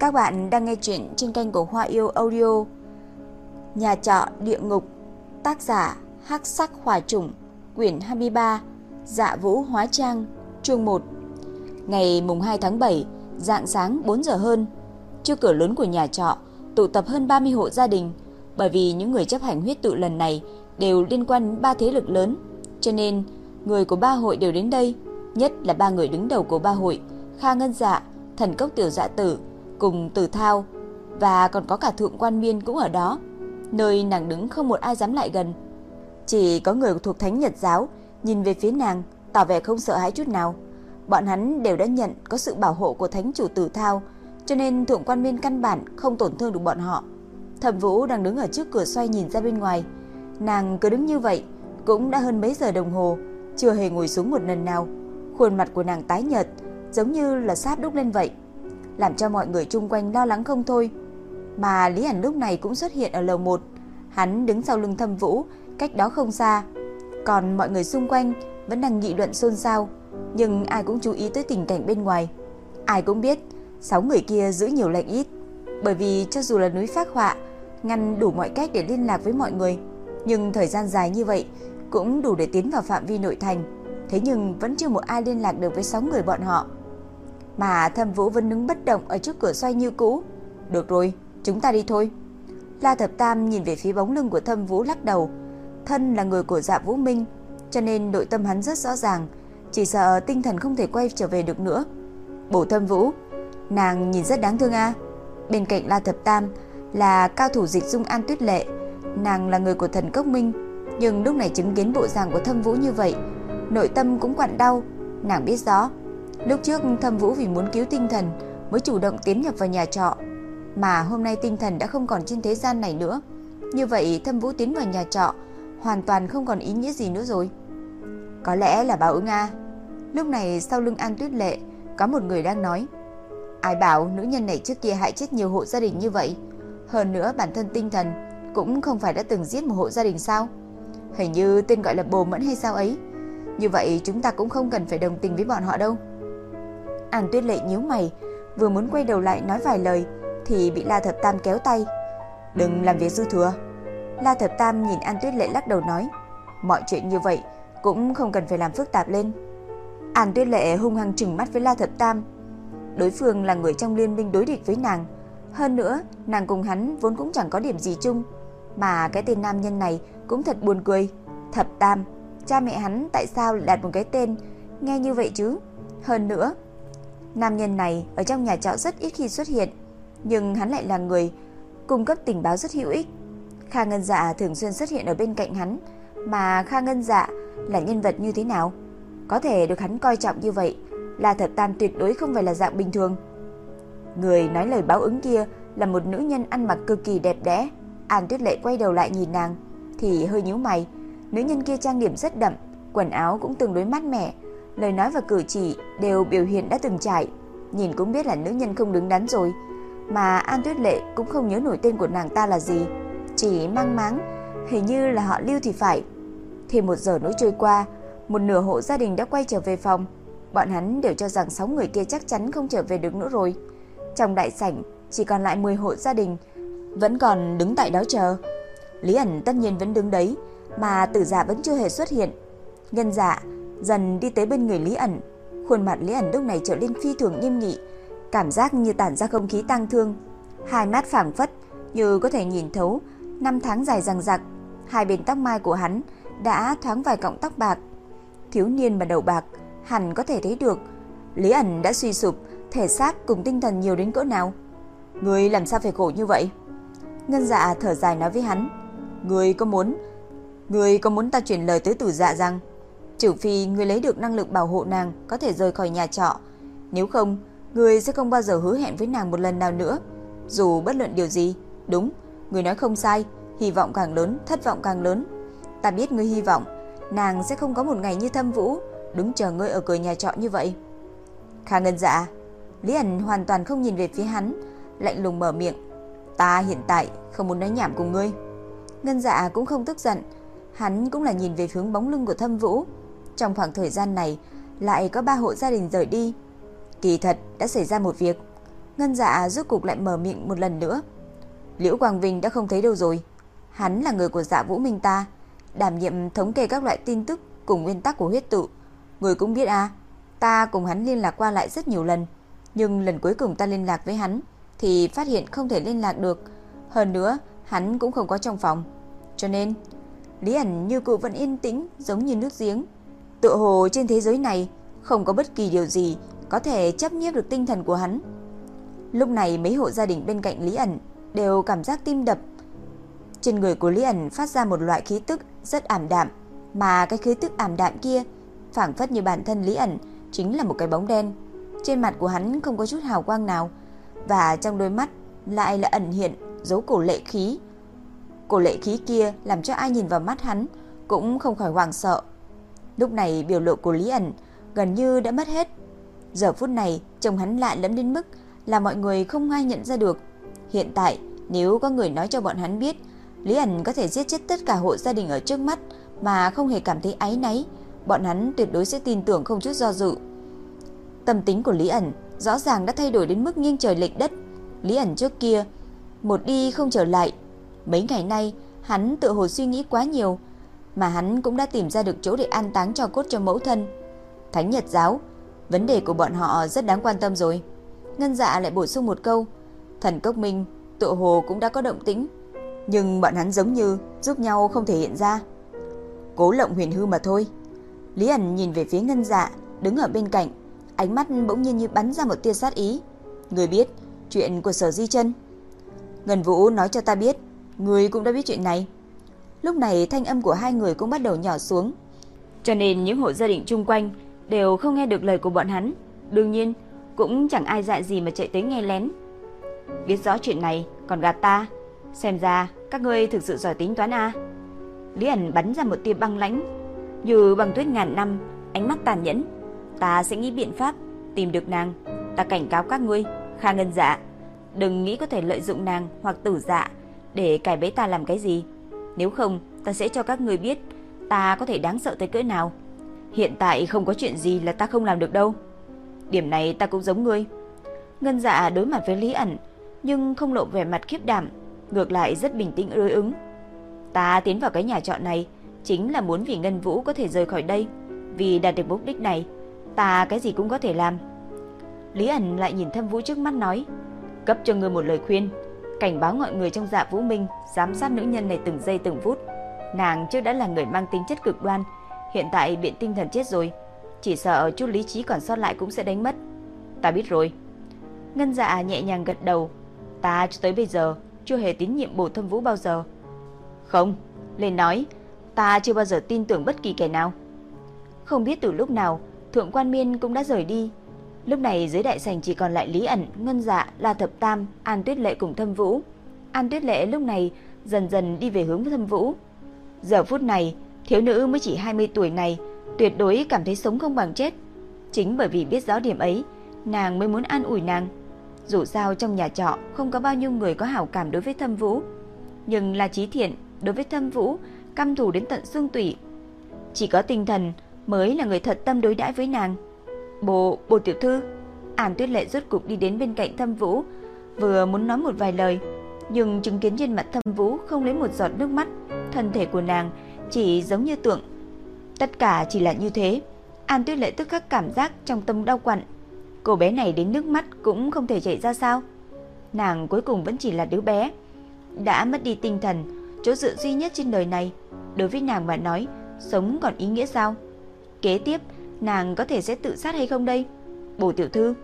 Các bạn đang nghe chuyện trên kênh của Hoa Yêu Audio. Nhà trọ địa ngục, tác giả Hắc Sắc Hỏa Trùng, quyển 23, Dạ Vũ Hóa Trang, chương 1. Ngày mùng 2 tháng 7, dạng sáng 4 giờ hơn, trước cửa lớn của nhà trọ tụ tập hơn 30 hộ gia đình, bởi vì những người chấp hành huyết tự lần này đều liên quan đến ba thế lực lớn, cho nên người của ba hội đều đến đây, nhất là ba người đứng đầu của ba hội, Kha Ngân Dạ, Thần Cốc Tiểu Dạ Tử cùng Tử Thao và còn có cả Thượng Quan Miên cũng ở đó, nơi nàng đứng không một ai dám lại gần. Chỉ có người thuộc Thánh Nhật giáo nhìn về phía nàng, tỏ vẻ không sợ hãi chút nào. Bọn hắn đều đã nhận có sự bảo hộ của Thánh chủ Tử Thao, cho nên Thượng Quan Miên căn bản không tổn thương được bọn họ. Thẩm Vũ đang đứng ở trước cửa xoay nhìn ra bên ngoài, nàng cứ đứng như vậy cũng đã hơn mấy giờ đồng hồ, chưa hề ngồi xuống một lần nào. Khuôn mặt của nàng tái nhợt, giống như là sáp đúc lên vậy làm cho mọi người chung quanh lo lắng không thôi. Mà Lý Ảnh lúc này cũng xuất hiện ở lầu 1, hắn đứng sau lưng Thâm Vũ, cách đó không xa. Còn mọi người xung quanh vẫn đang nghị luận xôn xao, nhưng ai cũng chú ý tới tình cảnh bên ngoài. Ai cũng biết, sáu người kia giữ nhiều lệnh ít, bởi vì cho dù là núi phác họa, ngăn đủ mọi cách để liên lạc với mọi người, nhưng thời gian dài như vậy cũng đủ để tiến vào phạm vi nội thành. Thế nhưng vẫn chưa một ai liên lạc được với sáu người bọn họ. Mà Thâm Vũ vẫn đứng bất động ở trước cửa xoay như cũ. Được rồi, chúng ta đi thôi. La Thập Tam nhìn về phía bóng lưng của Thâm Vũ lắc đầu. Thân là người của Dạ Vũ Minh, cho nên nội tâm hắn rất rõ ràng, chỉ sợ tinh thần không thể quay trở về được nữa. Bổ Thâm Vũ, nàng nhìn rất đáng thương a. Bên cạnh La Thập Tam là cao thủ dịch dung An Tuyết Lệ, nàng là người của thần Cốc Minh, nhưng lúc này chứng kiến bộ dạng của Thâm Vũ như vậy, nội tâm cũng quặn đau, nàng biết rõ Lúc trước Thâm Vũ vì muốn cứu tinh thần mới chủ động tiến nhập vào nhà trọ, mà hôm nay tinh thần đã không còn trên thế gian này nữa. Như vậy Thâm Vũ tiến vào nhà trọ hoàn toàn không còn ý nghĩa gì nữa rồi. Có lẽ là báo ứng a. Lúc này sau lưng An Tuyết Lệ có một người đang nói: "Ai bảo nữ nhân này trước kia hại chết nhiều hộ gia đình như vậy? Hơn nữa bản thân tinh thần cũng không phải đã từng giết một hộ gia đình sao? Hình như tên gọi là Bồ Mẫn hay sao ấy. Như vậy chúng ta cũng không cần phải đồng tình với bọn họ đâu." An Tuyết Lệ nhíu mày, vừa muốn quay đầu lại nói vài lời thì bị La Thập Tam kéo tay. "Đừng làm việc dư thừa." La Thập Tam nhìn An Tuyết Lệ lắc đầu nói, "Mọi chuyện như vậy cũng không cần phải làm phức tạp lên." An Tuyết Lệ hung hăng trừng mắt với La Thập Tam. Đối phương là người trong liên minh đối địch với nàng, hơn nữa, nàng cùng hắn vốn cũng chẳng có điểm gì chung, mà cái tên nam nhân này cũng thật buồn cười. Thập Tam, cha mẹ hắn tại sao lại đặt một cái tên nghe như vậy chứ? Hơn nữa, Nam nhân này ở trong nhà trọ rất ít khi xuất hiện, nhưng hắn lại là người cung cấp tình báo rất hữu ích. Kha Ngân Dạ thường xuyên xuất hiện ở bên cạnh hắn, mà Kha Ngân Dạ là nhân vật như thế nào? Có thể được hắn coi trọng như vậy, là thật tam tuyệt đối không phải là dạng bình thường. Người nói lời báo ứng kia là một nữ nhân ăn mặc cực kỳ đẹp đẽ. An Tuyết Lệ quay đầu lại nhìn nàng thì hơi nhíu mày. Nữ nhân kia trang điểm rất đậm, quần áo cũng tương đối mát mẻ, lời nói và cử chỉ đều biểu hiện đã từng trải, nhìn cũng biết là nữ nhân không đứng đắn rồi. Mà An Tuyết Lệ cũng không nhớ nổi tên của nàng ta là gì, chỉ mang máng, hình như là họ Lưu thì phải. Thì một giờ nữa trôi qua, một nửa hộ gia đình đã quay trở về phòng. Bọn hắn đều cho rằng sáu người kia chắc chắn không trở về được nữa rồi. Trong đại sảnh chỉ còn lại 10 hộ gia đình vẫn còn đứng tại đó chờ. Lý ẩn tất nhiên vẫn đứng đấy, mà tử giả vẫn chưa hề xuất hiện. Nhân giả dần đi tới bên người Lý ẩn. Khuôn mặt Lý ẩn lúc này trở nên phi thường nghiêm nghị, cảm giác như tản ra không khí tang thương. Hai mắt phảng phất như có thể nhìn thấu năm tháng dài dằng dặc, hai bên tóc mai của hắn đã thoáng vài cọng tóc bạc. Thiếu niên mà đầu bạc, hẳn có thể thấy được Lý ẩn đã suy sụp, thể xác cùng tinh thần nhiều đến cỡ nào. Người làm sao phải khổ như vậy? Ngân dạ thở dài nói với hắn, người có muốn, người có muốn ta chuyển lời tới tử dạ rằng Trừ phi người lấy được năng lực bảo hộ nàng có thể rời khỏi nhà trọ. Nếu không, người sẽ không bao giờ hứa hẹn với nàng một lần nào nữa. Dù bất luận điều gì, đúng, người nói không sai, hy vọng càng lớn, thất vọng càng lớn. Ta biết ngươi hy vọng, nàng sẽ không có một ngày như thâm vũ, đứng chờ ngươi ở cửa nhà trọ như vậy. Kha ngân dạ, Lý ẩn hoàn toàn không nhìn về phía hắn, lạnh lùng mở miệng. Ta hiện tại không muốn nói nhảm cùng ngươi. Ngân dạ cũng không tức giận, hắn cũng là nhìn về hướng bóng lưng của thâm vũ. Trong khoảng thời gian này, lại có ba hộ gia đình rời đi. Kỳ thật đã xảy ra một việc. Ngân dạ rốt cục lại mở miệng một lần nữa. Liễu Quang Vinh đã không thấy đâu rồi. Hắn là người của dạ Vũ Minh ta, đảm nhiệm thống kê các loại tin tức cùng nguyên tắc của huyết tự. Người cũng biết à, ta cùng hắn liên lạc qua lại rất nhiều lần. Nhưng lần cuối cùng ta liên lạc với hắn thì phát hiện không thể liên lạc được. Hơn nữa, hắn cũng không có trong phòng. Cho nên, Lý ẩn như cụ vẫn yên tĩnh giống như nước giếng. Tựa hồ trên thế giới này không có bất kỳ điều gì có thể chấp nhiếp được tinh thần của hắn. Lúc này mấy hộ gia đình bên cạnh Lý ẩn đều cảm giác tim đập. Trên người của Lý ẩn phát ra một loại khí tức rất ảm đạm, mà cái khí tức ảm đạm kia phảng phất như bản thân Lý ẩn chính là một cái bóng đen. Trên mặt của hắn không có chút hào quang nào, và trong đôi mắt lại là ẩn hiện dấu cổ lệ khí. Cổ lệ khí kia làm cho ai nhìn vào mắt hắn cũng không khỏi hoảng sợ. Lúc này biểu lộ của Lý ẩn gần như đã mất hết. Giờ phút này trông hắn lạ lẫm đến mức là mọi người không ai nhận ra được. Hiện tại nếu có người nói cho bọn hắn biết Lý ẩn có thể giết chết tất cả hộ gia đình ở trước mắt mà không hề cảm thấy áy náy, bọn hắn tuyệt đối sẽ tin tưởng không chút do dự. Tâm tính của Lý ẩn rõ ràng đã thay đổi đến mức nghiêng trời lệch đất. Lý ẩn trước kia một đi không trở lại. Mấy ngày nay, hắn tự hồ suy nghĩ quá nhiều, mà hắn cũng đã tìm ra được chỗ để an táng cho cốt cho mẫu thân. Thánh Nhật giáo, vấn đề của bọn họ rất đáng quan tâm rồi. Ngân Dạ lại bổ sung một câu, Thần Cốc Minh tự hồ cũng đã có động tĩnh, nhưng bọn hắn giống như giúp nhau không thể hiện ra. Cố lộng huyền hư mà thôi. Lý ẩn nhìn về phía Ngân Dạ, đứng ở bên cạnh, ánh mắt bỗng nhiên như bắn ra một tia sát ý. Người biết chuyện của Sở Di Chân. Ngân Vũ nói cho ta biết, người cũng đã biết chuyện này. Lúc này thanh âm của hai người cũng bắt đầu nhỏ xuống. Cho nên những hộ gia đình chung quanh đều không nghe được lời của bọn hắn. Đương nhiên, cũng chẳng ai dại gì mà chạy tới nghe lén. Biết rõ chuyện này còn gạt ta, xem ra các ngươi thực sự giỏi tính toán à? Lý ẩn bắn ra một tia băng lãnh, như băng tuyết ngàn năm, ánh mắt tàn nhẫn. Ta sẽ nghĩ biện pháp tìm được nàng, ta cảnh cáo các ngươi, Kha Ngân Dạ, đừng nghĩ có thể lợi dụng nàng hoặc tử dạ để cài bẫy ta làm cái gì. Nếu không, ta sẽ cho các người biết ta có thể đáng sợ tới cỡ nào. Hiện tại không có chuyện gì là ta không làm được đâu. Điểm này ta cũng giống ngươi. Ngân dạ đối mặt với Lý ẩn, nhưng không lộ vẻ mặt khiếp đảm, ngược lại rất bình tĩnh đối ứng. Ta tiến vào cái nhà trọ này chính là muốn vì Ngân Vũ có thể rời khỏi đây. Vì đạt được mục đích này, ta cái gì cũng có thể làm. Lý ẩn lại nhìn Thâm Vũ trước mắt nói, cấp cho ngươi một lời khuyên, cảnh báo mọi người trong dạ Vũ Minh giám sát nữ nhân này từng giây từng phút. Nàng trước đã là người mang tính chất cực đoan, hiện tại bị tinh thần chết rồi, chỉ sợ chút lý trí còn sót lại cũng sẽ đánh mất. Ta biết rồi. Ngân Dạ nhẹ nhàng gật đầu, ta cho tới bây giờ chưa hề tín nhiệm Bồ Thâm Vũ bao giờ. Không, lên nói, ta chưa bao giờ tin tưởng bất kỳ kẻ nào. Không biết từ lúc nào, Thượng Quan Miên cũng đã rời đi, Lúc này dưới đại sảnh chỉ còn lại Lý ẩn, Ngân Dạ, La Thập Tam, An Tuyết Lệ cùng Thâm Vũ. An Tuyết Lệ lúc này dần dần đi về hướng Thâm Vũ. Giờ phút này, thiếu nữ mới chỉ 20 tuổi này tuyệt đối cảm thấy sống không bằng chết. Chính bởi vì biết rõ điểm ấy, nàng mới muốn an ủi nàng. Dù sao trong nhà trọ không có bao nhiêu người có hảo cảm đối với Thâm Vũ, nhưng là trí thiện đối với Thâm Vũ căm thù đến tận xương tủy. Chỉ có tinh thần mới là người thật tâm đối đãi với nàng. Bồ, bồ tiểu thư. An Tuyết Lệ rốt cục đi đến bên cạnh Thâm Vũ, vừa muốn nói một vài lời, nhưng chứng kiến trên mặt Thâm Vũ không lấy một giọt nước mắt, thân thể của nàng chỉ giống như tượng. Tất cả chỉ là như thế. An Tuyết Lệ tức khắc cảm giác trong tâm đau quặn. Cô bé này đến nước mắt cũng không thể chảy ra sao? Nàng cuối cùng vẫn chỉ là đứa bé, đã mất đi tinh thần, chỗ dựa duy nhất trên đời này. Đối với nàng mà nói, sống còn ý nghĩa sao? Kế tiếp, nàng có thể sẽ tự sát hay không đây? Bổ tiểu thư,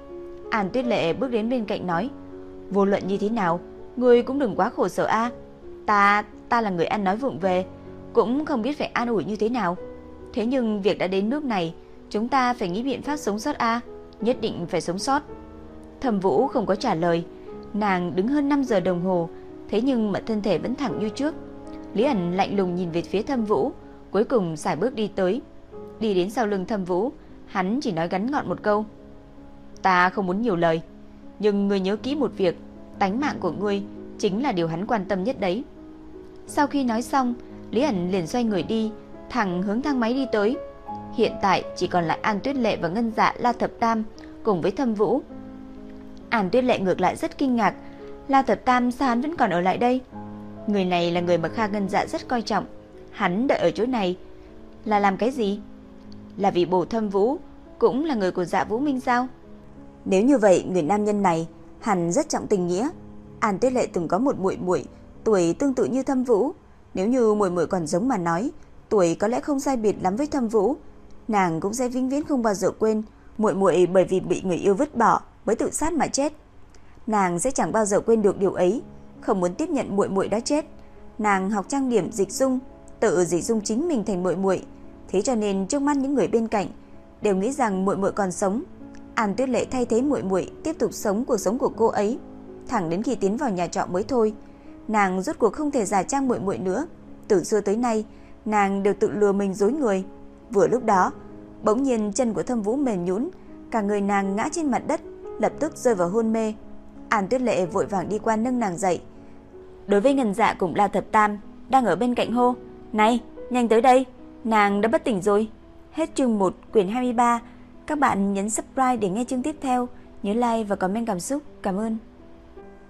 An Tuyết Lệ bước đến bên cạnh nói, vô luận như thế nào, người cũng đừng quá khổ sở a. Ta, ta là người ăn nói vụng về, cũng không biết phải an ủi như thế nào. Thế nhưng việc đã đến nước này, chúng ta phải nghĩ biện pháp sống sót a, nhất định phải sống sót. Thẩm Vũ không có trả lời, nàng đứng hơn 5 giờ đồng hồ, thế nhưng mà thân thể vẫn thẳng như trước. Lý ẩn lạnh lùng nhìn về phía Thâm Vũ, cuối cùng xài bước đi tới. Đi đến sau lưng thâm vũ. Hắn chỉ nói gắn gọn một câu. Ta không muốn nhiều lời Nhưng ngươi nhớ kỹ một việc Tánh mạng của ngươi chính là điều hắn quan tâm nhất đấy. Sau khi nói xong Lý ẩn liền xoay người đi Thẳng hướng thang máy đi tới. Hiện tại chỉ còn lại An Tuyết Lệ và Ngân Dạ La Thập Tam Cùng với Thâm Vũ. An Tuyết Lệ ngược lại rất kinh ngạc, La Thập Tam sao hắn vẫn còn ở lại đây? Người này là người mà Kha Ngân Dạ rất coi trọng, hắn đợi ở chỗ này là làm cái gì? Là vì Bổ Thâm Vũ cũng là người của Dạ Vũ Minh sao? Nếu như vậy, người nam nhân này hẳn rất trọng tình nghĩa. An Tuyết Lệ từng có một muội muội tuổi tương tự như Thâm Vũ, nếu như muội muội còn giống mà nói, tuổi có lẽ không sai biệt lắm với Thâm Vũ, nàng cũng sẽ vĩnh viễn không bao giờ quên muội muội bởi vì bị người yêu vứt bỏ mới tự sát mà chết. Nàng sẽ chẳng bao giờ quên được điều ấy, không muốn tiếp nhận muội muội đã chết. Nàng học trang điểm dịch dung, tự dịch dung chính mình thành muội muội, thế cho nên trước mắt những người bên cạnh đều nghĩ rằng muội muội còn sống. An Tuyết Lệ thay thế muội muội tiếp tục sống cuộc sống của cô ấy, thẳng đến khi tiến vào nhà trọ mới thôi. Nàng rốt cuộc không thể giả trang muội muội nữa, từ xưa tới nay, nàng đều tự lừa mình dối người. Vừa lúc đó, bỗng nhiên chân của Thâm Vũ mềm nhũn, cả người nàng ngã trên mặt đất, lập tức rơi vào hôn mê. An Tuyết Lệ vội vàng đi qua nâng nàng dậy. Đối với Ngân Dạ cũng là Thập Tam đang ở bên cạnh hô, "Này, nhanh tới đây, nàng đã bất tỉnh rồi." Hết chương 1 quyển 23. Các bạn nhấn subscribe để nghe chương tiếp theo, nhớ like và comment cảm xúc. Cảm ơn.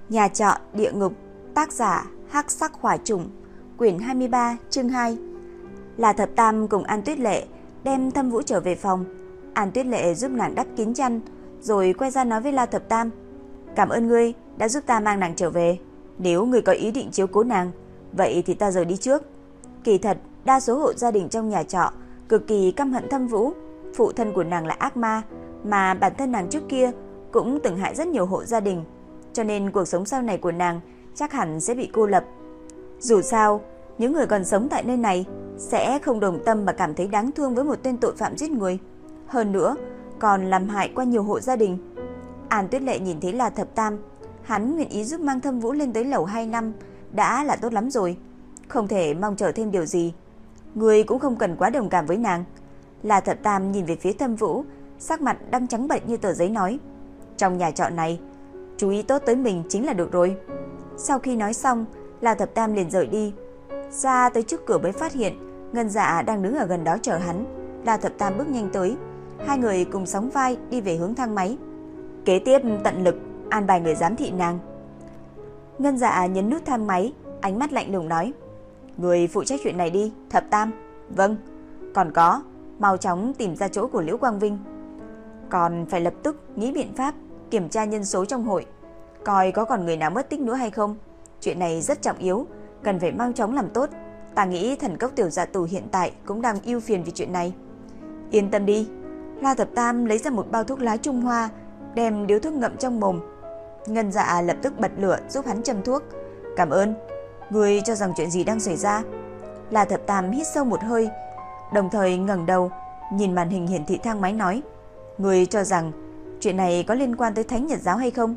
Nhà trọ địa ngục, tác giả Hắc Sắc Hỏa Trùng, quyển 23, chương 2. Là Thập Tam cùng An Tuyết Lệ đem Thâm Vũ trở về phòng. An Tuyết Lệ giúp nàng đắp kín chăn, rồi quay ra nói với La Thập Tam, "Cảm ơn ngươi đã giúp ta mang nàng trở về. Nếu ngươi có ý định chiếu cố nàng, vậy thì ta rời đi trước." Kỳ thật, đa số hộ gia đình trong nhà trọ cực kỳ căm hận Thâm Vũ, phụ thân của nàng là ác ma, mà bản thân nàng trước kia cũng từng hại rất nhiều hộ gia đình, cho nên cuộc sống sau này của nàng chắc hẳn sẽ bị cô lập. Dù sao, những người còn sống tại nơi này sẽ không đồng tâm mà cảm thấy đáng thương với một tên tội phạm giết người. Hơn nữa, còn làm hại qua nhiều hộ gia đình. An Tuyết Lệ nhìn thấy là thập tam, hắn nguyện ý giúp mang thâm vũ lên tới lầu 2 năm, đã là tốt lắm rồi. Không thể mong chờ thêm điều gì. Người cũng không cần quá đồng cảm với nàng. Là thập tam nhìn về phía thâm vũ, sắc mặt đang trắng bệnh như tờ giấy nói. Trong nhà trọ này, chú ý tốt tới mình chính là được rồi. Sau khi nói xong, La Thập Tam liền rời đi. Ra tới trước cửa mới phát hiện Ngân Dạ đang đứng ở gần đó chờ hắn. La Thập Tam bước nhanh tới, hai người cùng sóng vai đi về hướng thang máy. Kế tiếp tận lực an bài người giám thị nàng. Ngân Dạ nhấn nút thang máy, ánh mắt lạnh lùng nói: "Người phụ trách chuyện này đi, Thập Tam." "Vâng." "Còn có, mau chóng tìm ra chỗ của Liễu Quang Vinh." "Còn phải lập tức nghĩ biện pháp kiểm tra nhân số trong hội." coi có còn người nào mất tích nữa hay không. Chuyện này rất trọng yếu, cần phải mau chóng làm tốt. Ta nghĩ thần cốc tiểu dạ tù hiện tại cũng đang ưu phiền vì chuyện này. Yên tâm đi. La Thập Tam lấy ra một bao thuốc lá Trung Hoa, đem điếu thuốc ngậm trong mồm. Ngân dạ lập tức bật lửa giúp hắn châm thuốc. Cảm ơn. Người cho rằng chuyện gì đang xảy ra? là Thập Tam hít sâu một hơi, đồng thời ngẩng đầu, nhìn màn hình hiển thị thang máy nói. Người cho rằng chuyện này có liên quan tới Thánh Nhật Giáo hay không?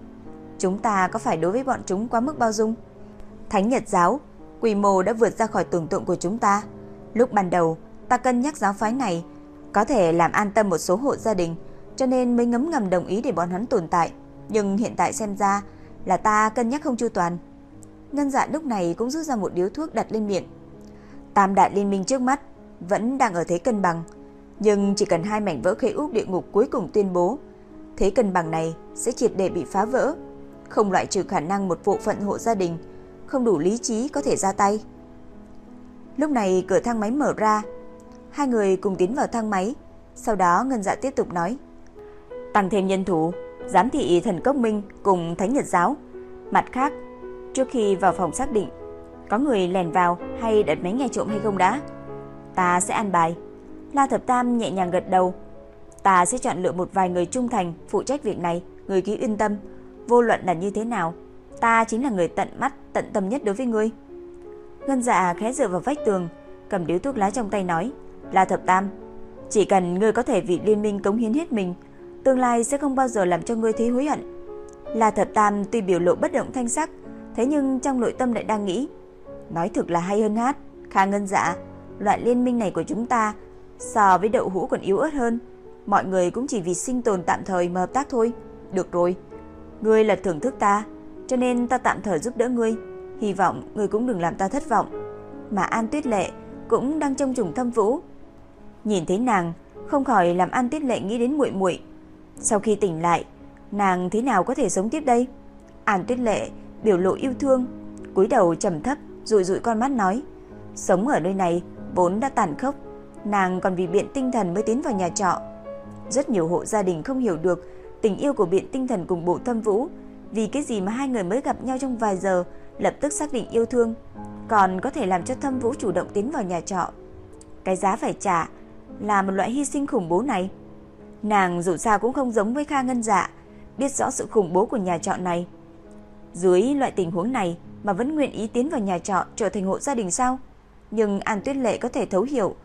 Chúng ta có phải đối với bọn chúng quá mức bao dung? Thánh Nhật giáo, quy mô đã vượt ra khỏi tưởng tượng của chúng ta. Lúc ban đầu, ta cân nhắc giáo phái này có thể làm an tâm một số hộ gia đình, cho nên mới ngấm ngầm đồng ý để bọn hắn tồn tại. Nhưng hiện tại xem ra là ta cân nhắc không chu toàn. Ngân dạ lúc này cũng rút ra một điếu thuốc đặt lên miệng. Tam đại liên minh trước mắt vẫn đang ở thế cân bằng, nhưng chỉ cần hai mảnh vỡ khế ước địa ngục cuối cùng tuyên bố, thế cân bằng này sẽ triệt để bị phá vỡ không loại trừ khả năng một bộ phận hộ gia đình không đủ lý trí có thể ra tay. Lúc này cửa thang máy mở ra, hai người cùng tiến vào thang máy, sau đó Ngân Dạ tiếp tục nói: "Tăng thêm nhân thủ, giám thị thần cốc minh cùng Thánh Nhật giáo. Mặt khác, trước khi vào phòng xác định có người lèn vào hay đặt máy nghe trộm hay không đã, ta sẽ an bài." La Thập Tam nhẹ nhàng gật đầu. Ta sẽ chọn lựa một vài người trung thành phụ trách việc này, người ký yên tâm vô luận là như thế nào, ta chính là người tận mắt, tận tâm nhất đối với ngươi. Ngân dạ khẽ dựa vào vách tường, cầm điếu thuốc lá trong tay nói, la thập tam, chỉ cần ngươi có thể vì liên minh cống hiến hết mình, tương lai sẽ không bao giờ làm cho ngươi thấy hối hận. la thập tam tuy biểu lộ bất động thanh sắc, thế nhưng trong nội tâm lại đang nghĩ, nói thực là hay hơn hát, Kha Ngân dạ, loại liên minh này của chúng ta so với đậu hũ còn yếu ớt hơn, mọi người cũng chỉ vì sinh tồn tạm thời mà hợp tác thôi. Được rồi, Ngươi là thưởng thức ta, cho nên ta tạm thời giúp đỡ ngươi, hy vọng ngươi cũng đừng làm ta thất vọng. Mà An Tuyết Lệ cũng đang trong trùng thâm vũ. Nhìn thấy nàng, không khỏi làm An Tuyết Lệ nghĩ đến muội muội. Sau khi tỉnh lại, nàng thế nào có thể sống tiếp đây? An Tuyết Lệ biểu lộ yêu thương, cúi đầu trầm thấp, rụi rụi con mắt nói, sống ở nơi này vốn đã tàn khốc, nàng còn vì biện tinh thần mới tiến vào nhà trọ. Rất nhiều hộ gia đình không hiểu được tình yêu của biện tinh thần cùng bộ thâm vũ, vì cái gì mà hai người mới gặp nhau trong vài giờ lập tức xác định yêu thương, còn có thể làm cho thâm vũ chủ động tiến vào nhà trọ. Cái giá phải trả là một loại hy sinh khủng bố này. Nàng dù sao cũng không giống với Kha Ngân Dạ, biết rõ sự khủng bố của nhà trọ này. Dưới loại tình huống này mà vẫn nguyện ý tiến vào nhà trọ trở thành hộ gia đình sao? Nhưng An Tuyết Lệ có thể thấu hiểu,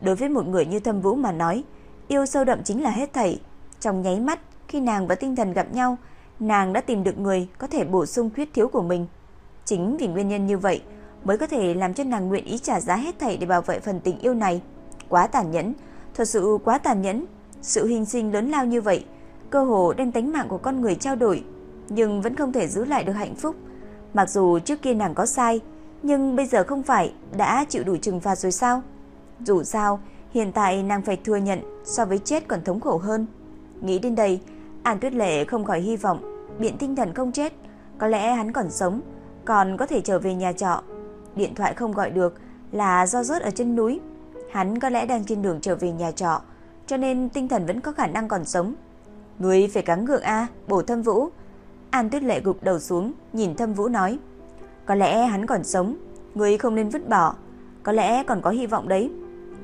đối với một người như Thâm Vũ mà nói, yêu sâu đậm chính là hết thảy. Trong nháy mắt, khi nàng và tinh thần gặp nhau, nàng đã tìm được người có thể bổ sung khuyết thiếu của mình. Chính vì nguyên nhân như vậy mới có thể làm cho nàng nguyện ý trả giá hết thảy để bảo vệ phần tình yêu này. Quá tàn nhẫn, thật sự quá tàn nhẫn. Sự hình sinh lớn lao như vậy, cơ hồ đem tánh mạng của con người trao đổi, nhưng vẫn không thể giữ lại được hạnh phúc. Mặc dù trước kia nàng có sai, nhưng bây giờ không phải đã chịu đủ trừng phạt rồi sao? Dù sao, hiện tại nàng phải thừa nhận so với chết còn thống khổ hơn. Nghĩ đến đây, An Tuyết Lệ không khỏi hy vọng Biện tinh thần không chết, có lẽ hắn còn sống, còn có thể trở về nhà trọ. Điện thoại không gọi được là do rớt ở chân núi. Hắn có lẽ đang trên đường trở về nhà trọ, cho nên tinh thần vẫn có khả năng còn sống. Ngươi phải cắn gượng a, bổ Thâm Vũ. An Tuyết Lệ gục đầu xuống, nhìn Thâm Vũ nói: "Có lẽ hắn còn sống, ngươi không nên vứt bỏ, có lẽ còn có hy vọng đấy."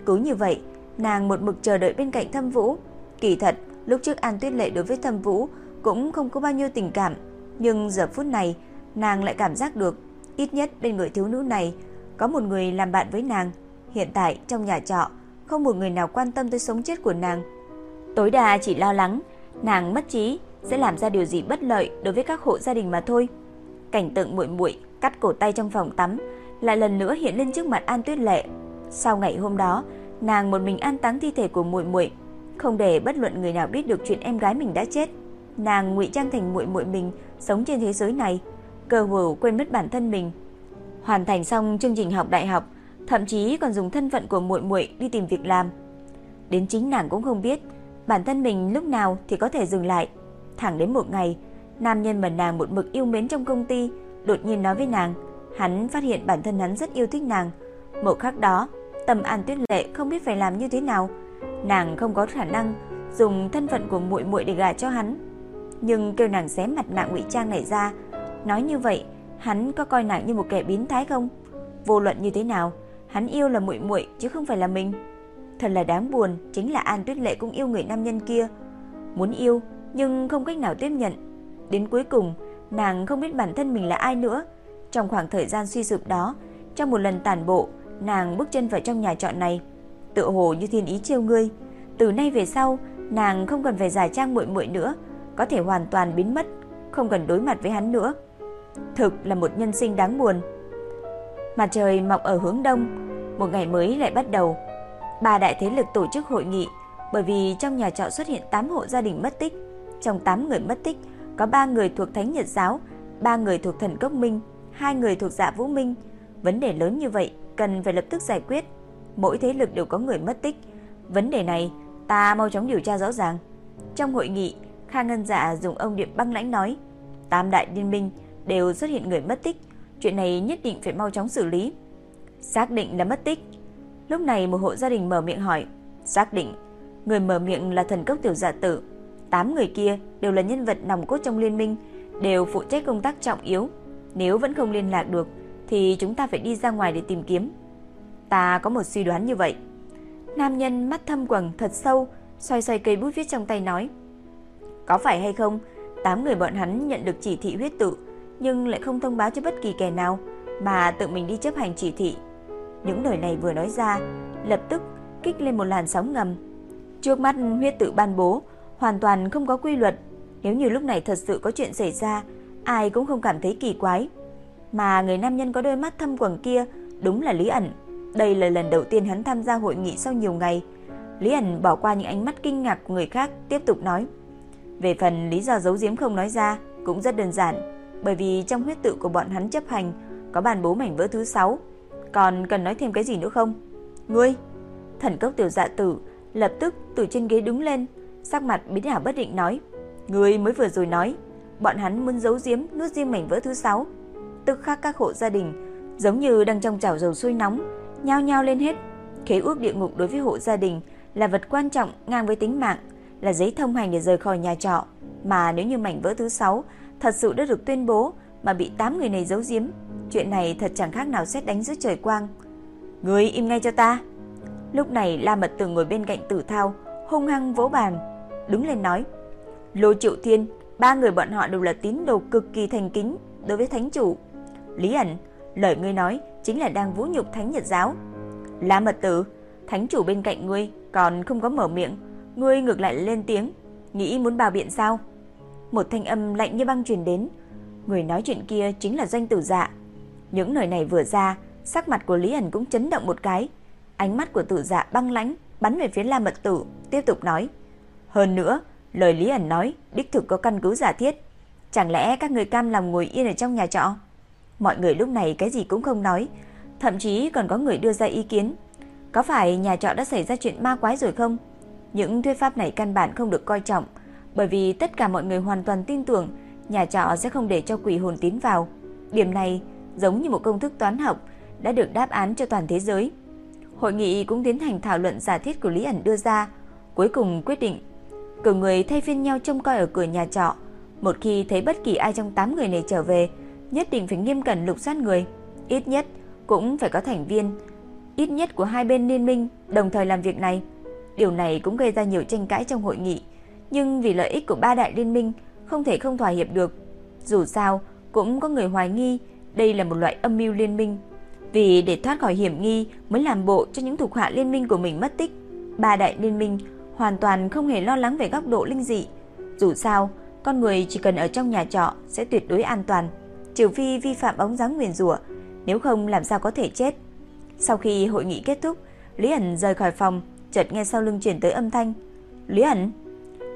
Cứ như vậy, nàng một mực chờ đợi bên cạnh Thâm Vũ. Kỳ thật, lúc trước An Tuyết Lệ đối với Thâm Vũ cũng không có bao nhiêu tình cảm, nhưng giờ phút này, nàng lại cảm giác được ít nhất bên người thiếu nữ này có một người làm bạn với nàng. Hiện tại trong nhà trọ, không một người nào quan tâm tới sống chết của nàng. Tối đa chỉ lo lắng nàng mất trí sẽ làm ra điều gì bất lợi đối với các hộ gia đình mà thôi. Cảnh tượng muội muội cắt cổ tay trong phòng tắm lại lần nữa hiện lên trước mặt An Tuyết Lệ. Sau ngày hôm đó, nàng một mình an táng thi thể của muội muội, không để bất luận người nào biết được chuyện em gái mình đã chết. Nàng ngụy trang thành muội muội mình sống trên thế giới này, cơ hồ quên mất bản thân mình. Hoàn thành xong chương trình học đại học, thậm chí còn dùng thân phận của muội muội đi tìm việc làm. Đến chính nàng cũng không biết bản thân mình lúc nào thì có thể dừng lại. Thẳng đến một ngày, nam nhân mà nàng một mực yêu mến trong công ty đột nhiên nói với nàng, hắn phát hiện bản thân hắn rất yêu thích nàng. Một khắc đó, Tâm An Tuyết Lệ không biết phải làm như thế nào, nàng không có khả năng dùng thân phận của muội muội để gả cho hắn. Nhưng kêu nàng xé mặt nạ ngụy trang này ra, nói như vậy, hắn có coi nàng như một kẻ biến thái không? Vô luận như thế nào, hắn yêu là muội muội chứ không phải là mình. Thật là đáng buồn, chính là An Tuyết Lệ cũng yêu người nam nhân kia. Muốn yêu nhưng không cách nào tiếp nhận. Đến cuối cùng, nàng không biết bản thân mình là ai nữa. Trong khoảng thời gian suy sụp đó, trong một lần tàn bộ, nàng bước chân vào trong nhà trọ này, tựa hồ như thiên ý trêu ngươi. Từ nay về sau, nàng không cần phải giả trang muội muội nữa, có thể hoàn toàn biến mất, không cần đối mặt với hắn nữa. Thực là một nhân sinh đáng buồn. Mặt trời mọc ở hướng đông, một ngày mới lại bắt đầu. Ba đại thế lực tổ chức hội nghị, bởi vì trong nhà trọ xuất hiện 8 hộ gia đình mất tích. Trong 8 người mất tích, có 3 người thuộc Thánh Nhật giáo, 3 người thuộc Thần Cốc Minh, 2 người thuộc Dạ Vũ Minh. Vấn đề lớn như vậy cần phải lập tức giải quyết. Mỗi thế lực đều có người mất tích. Vấn đề này ta mau chóng điều tra rõ ràng. Trong hội nghị, Kha Ngân Dạ dùng ông điện băng lãnh nói, Tam đại liên minh đều xuất hiện người mất tích, chuyện này nhất định phải mau chóng xử lý. Xác định là mất tích. Lúc này một hộ gia đình mở miệng hỏi, xác định, người mở miệng là thần cốc tiểu dạ tử. Tám người kia đều là nhân vật nòng cốt trong liên minh, đều phụ trách công tác trọng yếu. Nếu vẫn không liên lạc được, thì chúng ta phải đi ra ngoài để tìm kiếm. Ta có một suy đoán như vậy. Nam nhân mắt thâm quầng thật sâu, xoay xoay cây bút viết trong tay nói. Có phải hay không, tám người bọn hắn nhận được chỉ thị huyết tự, nhưng lại không thông báo cho bất kỳ kẻ nào, mà tự mình đi chấp hành chỉ thị. Những lời này vừa nói ra, lập tức kích lên một làn sóng ngầm. Trước mắt huyết tự ban bố, hoàn toàn không có quy luật. Nếu như lúc này thật sự có chuyện xảy ra, ai cũng không cảm thấy kỳ quái. Mà người nam nhân có đôi mắt thâm quầng kia đúng là Lý ẩn. Đây là lần đầu tiên hắn tham gia hội nghị sau nhiều ngày. Lý ẩn bỏ qua những ánh mắt kinh ngạc của người khác, tiếp tục nói. Về phần lý do giấu giếm không nói ra, cũng rất đơn giản. Bởi vì trong huyết tự của bọn hắn chấp hành có bàn bố mảnh vỡ thứ 6. Còn cần nói thêm cái gì nữa không? Ngươi! Thần cốc tiểu dạ tử lập tức từ trên ghế đứng lên, sắc mặt biến hảo bất định nói. Người mới vừa rồi nói, bọn hắn muốn giấu giếm nuốt riêng mảnh vỡ thứ sáu. Tức khắc các hộ gia đình giống như đang trong chảo dầu sôi nóng, nhao nhao lên hết. Khế ước địa ngục đối với hộ gia đình là vật quan trọng ngang với tính mạng, là giấy thông hành để rời khỏi nhà trọ, mà nếu như mảnh vỡ thứ sáu thật sự đã được tuyên bố mà bị 8 người này giấu giếm, chuyện này thật chẳng khác nào xét đánh giữa trời quang. Người im ngay cho ta. Lúc này La Mật Tường ngồi bên cạnh Tử Thao, hung hăng vỗ bàn, đứng lên nói: "Lô Triệu Thiên, ba người bọn họ đều là tín đồ cực kỳ thành kính đối với thánh chủ. Lý ẩn, lời ngươi nói chính là đang vũ nhục thánh Nhật giáo. La Mật Tử, thánh chủ bên cạnh ngươi còn không có mở miệng, ngươi ngược lại lên tiếng, nghĩ muốn bào biện sao?" Một thanh âm lạnh như băng truyền đến, người nói chuyện kia chính là Doanh Tử Dạ. Những lời này vừa ra, sắc mặt của Lý ẩn cũng chấn động một cái. Ánh mắt của Tử Dạ băng lãnh bắn về phía La Mật Tử, tiếp tục nói: "Hơn nữa, lời Lý ẩn nói đích thực có căn cứ giả thiết. Chẳng lẽ các người cam lòng ngồi yên ở trong nhà trọ?" Mọi người lúc này cái gì cũng không nói, thậm chí còn có người đưa ra ý kiến. Có phải nhà trọ đã xảy ra chuyện ma quái rồi không? Những thuyết pháp này căn bản không được coi trọng, bởi vì tất cả mọi người hoàn toàn tin tưởng nhà trọ sẽ không để cho quỷ hồn tiến vào. Điểm này giống như một công thức toán học đã được đáp án cho toàn thế giới. Hội nghị cũng tiến hành thảo luận giả thiết của Lý ẩn đưa ra, cuối cùng quyết định cử người thay phiên nhau trông coi ở cửa nhà trọ. Một khi thấy bất kỳ ai trong 8 người này trở về, nhất định phải nghiêm cẩn lục soát người, ít nhất cũng phải có thành viên ít nhất của hai bên liên minh đồng thời làm việc này. Điều này cũng gây ra nhiều tranh cãi trong hội nghị, nhưng vì lợi ích của ba đại liên minh không thể không thỏa hiệp được. Dù sao, cũng có người hoài nghi đây là một loại âm mưu liên minh. Vì để thoát khỏi hiểm nghi mới làm bộ cho những thuộc hạ liên minh của mình mất tích. Ba đại liên minh hoàn toàn không hề lo lắng về góc độ linh dị. Dù sao, con người chỉ cần ở trong nhà trọ sẽ tuyệt đối an toàn, trừ phi vi phạm bóng dáng nguyền rủa, nếu không làm sao có thể chết. Sau khi hội nghị kết thúc, Lý ẩn rời khỏi phòng, chợt nghe sau lưng truyền tới âm thanh. Lý ẩn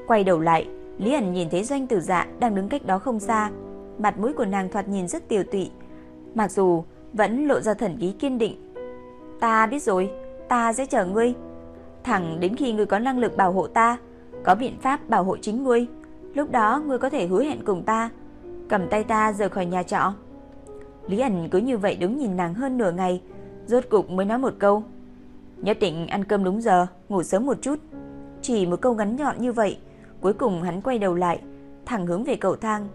Quay đầu lại, Lý ẩn nhìn thấy doanh tử dạ đang đứng cách đó không xa. Mặt mũi của nàng thoạt nhìn rất tiều tụy. Mặc dù vẫn lộ ra thần khí kiên định. Ta biết rồi, ta sẽ chờ ngươi. Thẳng đến khi ngươi có năng lực bảo hộ ta, có biện pháp bảo hộ chính ngươi. Lúc đó ngươi có thể hứa hẹn cùng ta, cầm tay ta rời khỏi nhà trọ. Lý ẩn cứ như vậy đứng nhìn nàng hơn nửa ngày, rốt cục mới nói một câu. Nhất định ăn cơm đúng giờ, ngủ sớm một chút. Chỉ một câu ngắn nhọn như vậy, cuối cùng hắn quay đầu lại, thẳng hướng về cầu thang.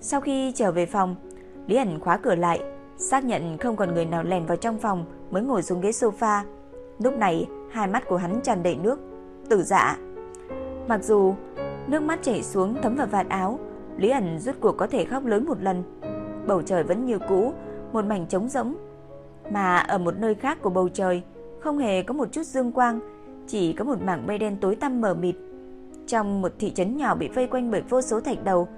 Sau khi trở về phòng, Lý ẩn khóa cửa lại, xác nhận không còn người nào lèn vào trong phòng mới ngồi xuống ghế sofa. Lúc này, hai mắt của hắn tràn đầy nước. Tử dạ. Mặc dù nước mắt chảy xuống thấm vào vạt áo, Lý ẩn rút cuộc có thể khóc lớn một lần. Bầu trời vẫn như cũ, một mảnh trống rỗng, mà ở một nơi khác của bầu trời không hề có một chút dương quang, chỉ có một mảng mây đen tối tăm mờ mịt. Trong một thị trấn nhỏ bị vây quanh bởi vô số thạch đầu,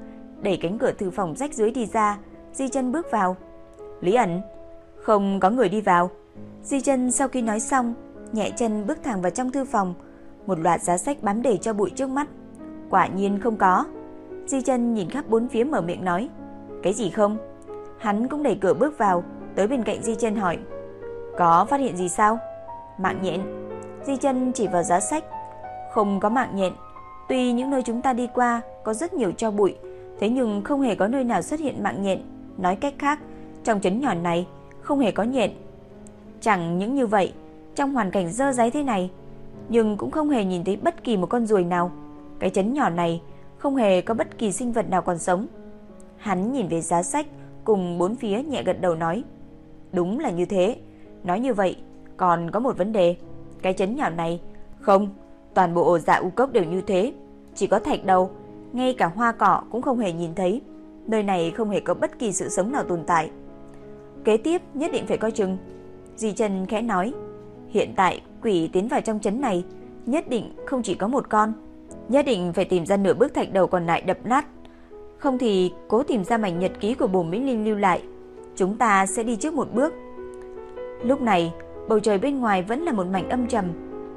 đẩy cánh cửa thư phòng rách dưới đi ra, Di chân bước vào. Lý ẩn, không có người đi vào. Di chân sau khi nói xong, nhẹ chân bước thẳng vào trong thư phòng, một loạt giá sách bám đầy cho bụi trước mắt. Quả nhiên không có. Di chân nhìn khắp bốn phía mở miệng nói. Cái gì không? Hắn cũng đẩy cửa bước vào, tới bên cạnh Di chân hỏi. Có phát hiện gì sao? Mạng nhện. Di chân chỉ vào giá sách. Không có mạng nhện. Tuy những nơi chúng ta đi qua có rất nhiều cho bụi, thế nhưng không hề có nơi nào xuất hiện mạng nhện. Nói cách khác, trong trấn nhỏ này không hề có nhện. Chẳng những như vậy, trong hoàn cảnh dơ giấy thế này, nhưng cũng không hề nhìn thấy bất kỳ một con ruồi nào. Cái chấn nhỏ này không hề có bất kỳ sinh vật nào còn sống. Hắn nhìn về giá sách, cùng bốn phía nhẹ gật đầu nói. Đúng là như thế. Nói như vậy, còn có một vấn đề. Cái chấn nhỏ này, không, toàn bộ dạ u cốc đều như thế. Chỉ có thạch đầu, ngay cả hoa cỏ cũng không hề nhìn thấy. Nơi này không hề có bất kỳ sự sống nào tồn tại. Kế tiếp nhất định phải coi chừng. Di Trần khẽ nói, hiện tại quỷ tiến vào trong trấn này, nhất định không chỉ có một con. Nhất định phải tìm ra nửa bức thạch đầu còn lại đập nát. Không thì cố tìm ra mảnh nhật ký của bồ Mỹ Linh lưu lại. Chúng ta sẽ đi trước một bước. Lúc này, bầu trời bên ngoài vẫn là một mảnh âm trầm.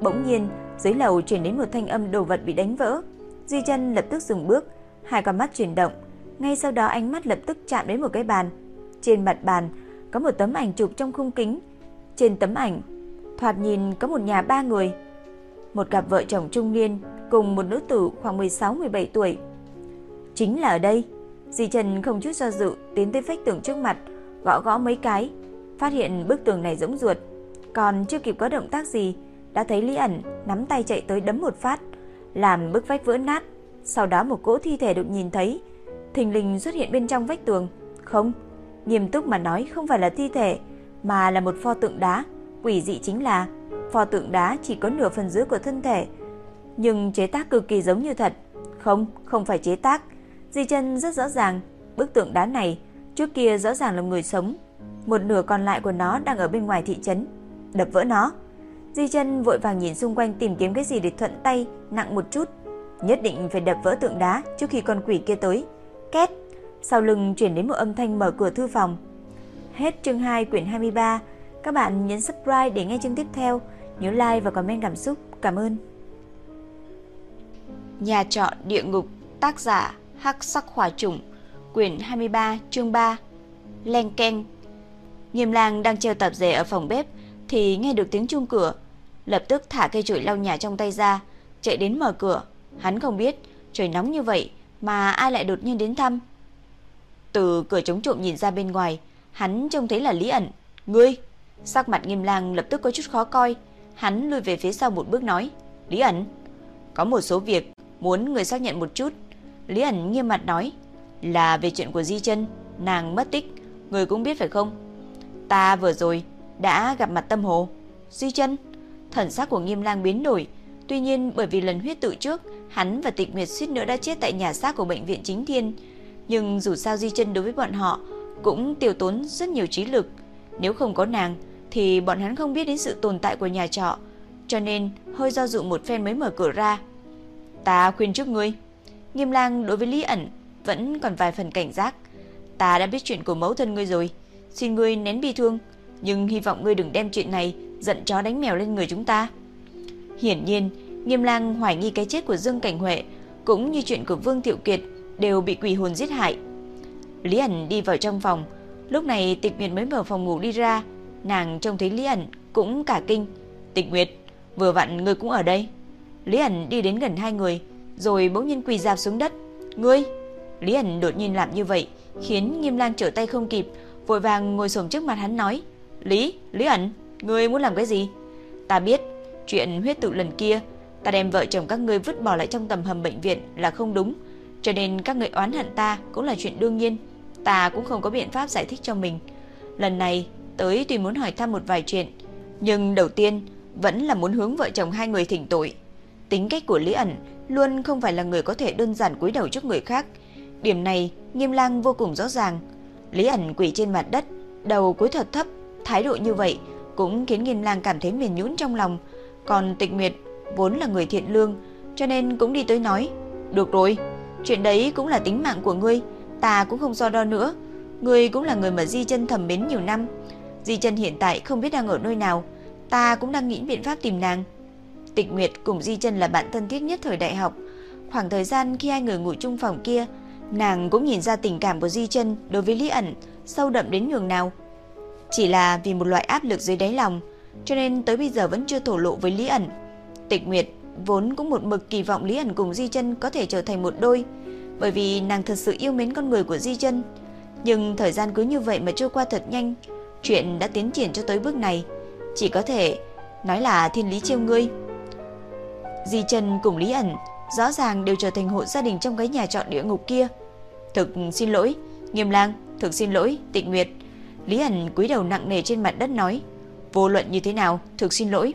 Bỗng nhiên, dưới lầu truyền đến một thanh âm đồ vật bị đánh vỡ. duy chân lập tức dừng bước, hai con mắt chuyển động. Ngay sau đó ánh mắt lập tức chạm đến một cái bàn. Trên mặt bàn có một tấm ảnh chụp trong khung kính. Trên tấm ảnh, thoạt nhìn có một nhà ba người. Một cặp vợ chồng trung niên cùng một nữ tử khoảng 16-17 tuổi. Chính là ở đây. Di Trần không chút do dự tiến tới vách tường trước mặt, gõ gõ mấy cái, phát hiện bức tường này rỗng ruột. Còn chưa kịp có động tác gì, đã thấy Lý ẩn nắm tay chạy tới đấm một phát, làm bức vách vỡ nát. Sau đó một cỗ thi thể được nhìn thấy, thình lình xuất hiện bên trong vách tường. Không, nghiêm túc mà nói không phải là thi thể, mà là một pho tượng đá. Quỷ dị chính là pho tượng đá chỉ có nửa phần dưới của thân thể, nhưng chế tác cực kỳ giống như thật. Không, không phải chế tác. Di chân rất rõ ràng, bức tượng đá này trước kia rõ ràng là người sống, một nửa còn lại của nó đang ở bên ngoài thị trấn. Đập vỡ nó. Di chân vội vàng nhìn xung quanh tìm kiếm cái gì để thuận tay nặng một chút, nhất định phải đập vỡ tượng đá trước khi con quỷ kia tới. Két, sau lưng chuyển đến một âm thanh mở cửa thư phòng. Hết chương 2 quyển 23. Các bạn nhấn subscribe để nghe chương tiếp theo. Nhớ like và comment cảm xúc. Cảm ơn. Nhà trọ địa ngục, tác giả Hắc Sắc Hỏa Trùng, quyển 23, chương 3. Len keng. Nghiêm Lang đang treo tập dề ở phòng bếp thì nghe được tiếng chuông cửa, lập tức thả cây chổi lau nhà trong tay ra, chạy đến mở cửa. Hắn không biết trời nóng như vậy mà ai lại đột nhiên đến thăm. Từ cửa chống trộm nhìn ra bên ngoài, hắn trông thấy là Lý ẩn. Ngươi! Sắc mặt nghiêm lang lập tức có chút khó coi. Hắn lùi về phía sau một bước nói. Lý ẩn! Có một số việc muốn người xác nhận một chút. Lý ẩn nghiêm mặt nói. Là về chuyện của Di chân nàng mất tích. Người cũng biết phải không? Ta vừa rồi đã gặp mặt tâm hồ. Di chân Thần sắc của nghiêm lang biến đổi. Tuy nhiên bởi vì lần huyết tự trước, hắn và tịch nguyệt suýt nữa đã chết tại nhà xác của bệnh viện chính thiên. Nhưng dù sao Di chân đối với bọn họ cũng tiêu tốn rất nhiều trí lực. Nếu không có nàng thì bọn hắn không biết đến sự tồn tại của nhà trọ, cho nên hơi do dự một phen mới mở cửa ra. Ta khuyên trước ngươi. Nghiêm lang đối với Lý ẩn vẫn còn vài phần cảnh giác. Ta đã biết chuyện của mẫu thân ngươi rồi, xin ngươi nén bi thương, nhưng hy vọng ngươi đừng đem chuyện này giận chó đánh mèo lên người chúng ta. Hiển nhiên, Nghiêm Lang hoài nghi cái chết của Dương Cảnh Huệ cũng như chuyện của Vương Thiệu Kiệt đều bị quỷ hồn giết hại. Lý ẩn đi vào trong phòng, lúc này Tịch Nguyệt mới mở phòng ngủ đi ra, nàng trông thấy Lý ẩn cũng cả kinh. "Tịch Nguyệt, vừa vặn ngươi cũng ở đây." Lý ẩn đi đến gần hai người, rồi bỗng nhiên quỳ dạp xuống đất. "Ngươi?" Lý ẩn đột nhiên làm như vậy, khiến Nghiêm Lang trở tay không kịp, vội vàng ngồi xổm trước mặt hắn nói: "Lý, Lý ẩn, ngươi muốn làm cái gì?" "Ta biết, chuyện huyết tự lần kia, ta đem vợ chồng các ngươi vứt bỏ lại trong tầm hầm bệnh viện là không đúng." Cho nên các người oán hận ta cũng là chuyện đương nhiên Ta cũng không có biện pháp giải thích cho mình Lần này tới tuy muốn hỏi thăm một vài chuyện Nhưng đầu tiên Vẫn là muốn hướng vợ chồng hai người thỉnh tội Tính cách của Lý ẩn Luôn không phải là người có thể đơn giản cúi đầu trước người khác Điểm này Nghiêm lang vô cùng rõ ràng Lý ẩn quỳ trên mặt đất Đầu cúi thật thấp Thái độ như vậy Cũng khiến Nghiêm lang cảm thấy mềm nhũn trong lòng Còn tịch nguyệt vốn là người thiện lương Cho nên cũng đi tới nói Được rồi Chuyện đấy cũng là tính mạng của ngươi, ta cũng không so đo nữa. Ngươi cũng là người mà Di Chân thầm mến nhiều năm. Di Chân hiện tại không biết đang ở nơi nào, ta cũng đang nghĩ biện pháp tìm nàng. Tịch Nguyệt cùng Di Chân là bạn thân thiết nhất thời đại học. Khoảng thời gian khi hai người ngủ chung phòng kia, nàng cũng nhìn ra tình cảm của Di Chân đối với Lý ẩn sâu đậm đến nhường nào. Chỉ là vì một loại áp lực dưới đáy lòng, cho nên tới bây giờ vẫn chưa thổ lộ với Lý ẩn. Tịch Nguyệt vốn cũng một mực kỳ vọng Lý ẩn cùng Di Chân có thể trở thành một đôi, bởi vì nàng thật sự yêu mến con người của Di Chân. Nhưng thời gian cứ như vậy mà trôi qua thật nhanh, chuyện đã tiến triển cho tới bước này, chỉ có thể nói là thiên lý chiêu ngươi. Di trần cùng Lý ẩn rõ ràng đều trở thành hộ gia đình trong cái nhà trọ địa ngục kia. Thực xin lỗi, Nghiêm Lang, thực xin lỗi, Tịnh Nguyệt. Lý ẩn cúi đầu nặng nề trên mặt đất nói, vô luận như thế nào, thực xin lỗi.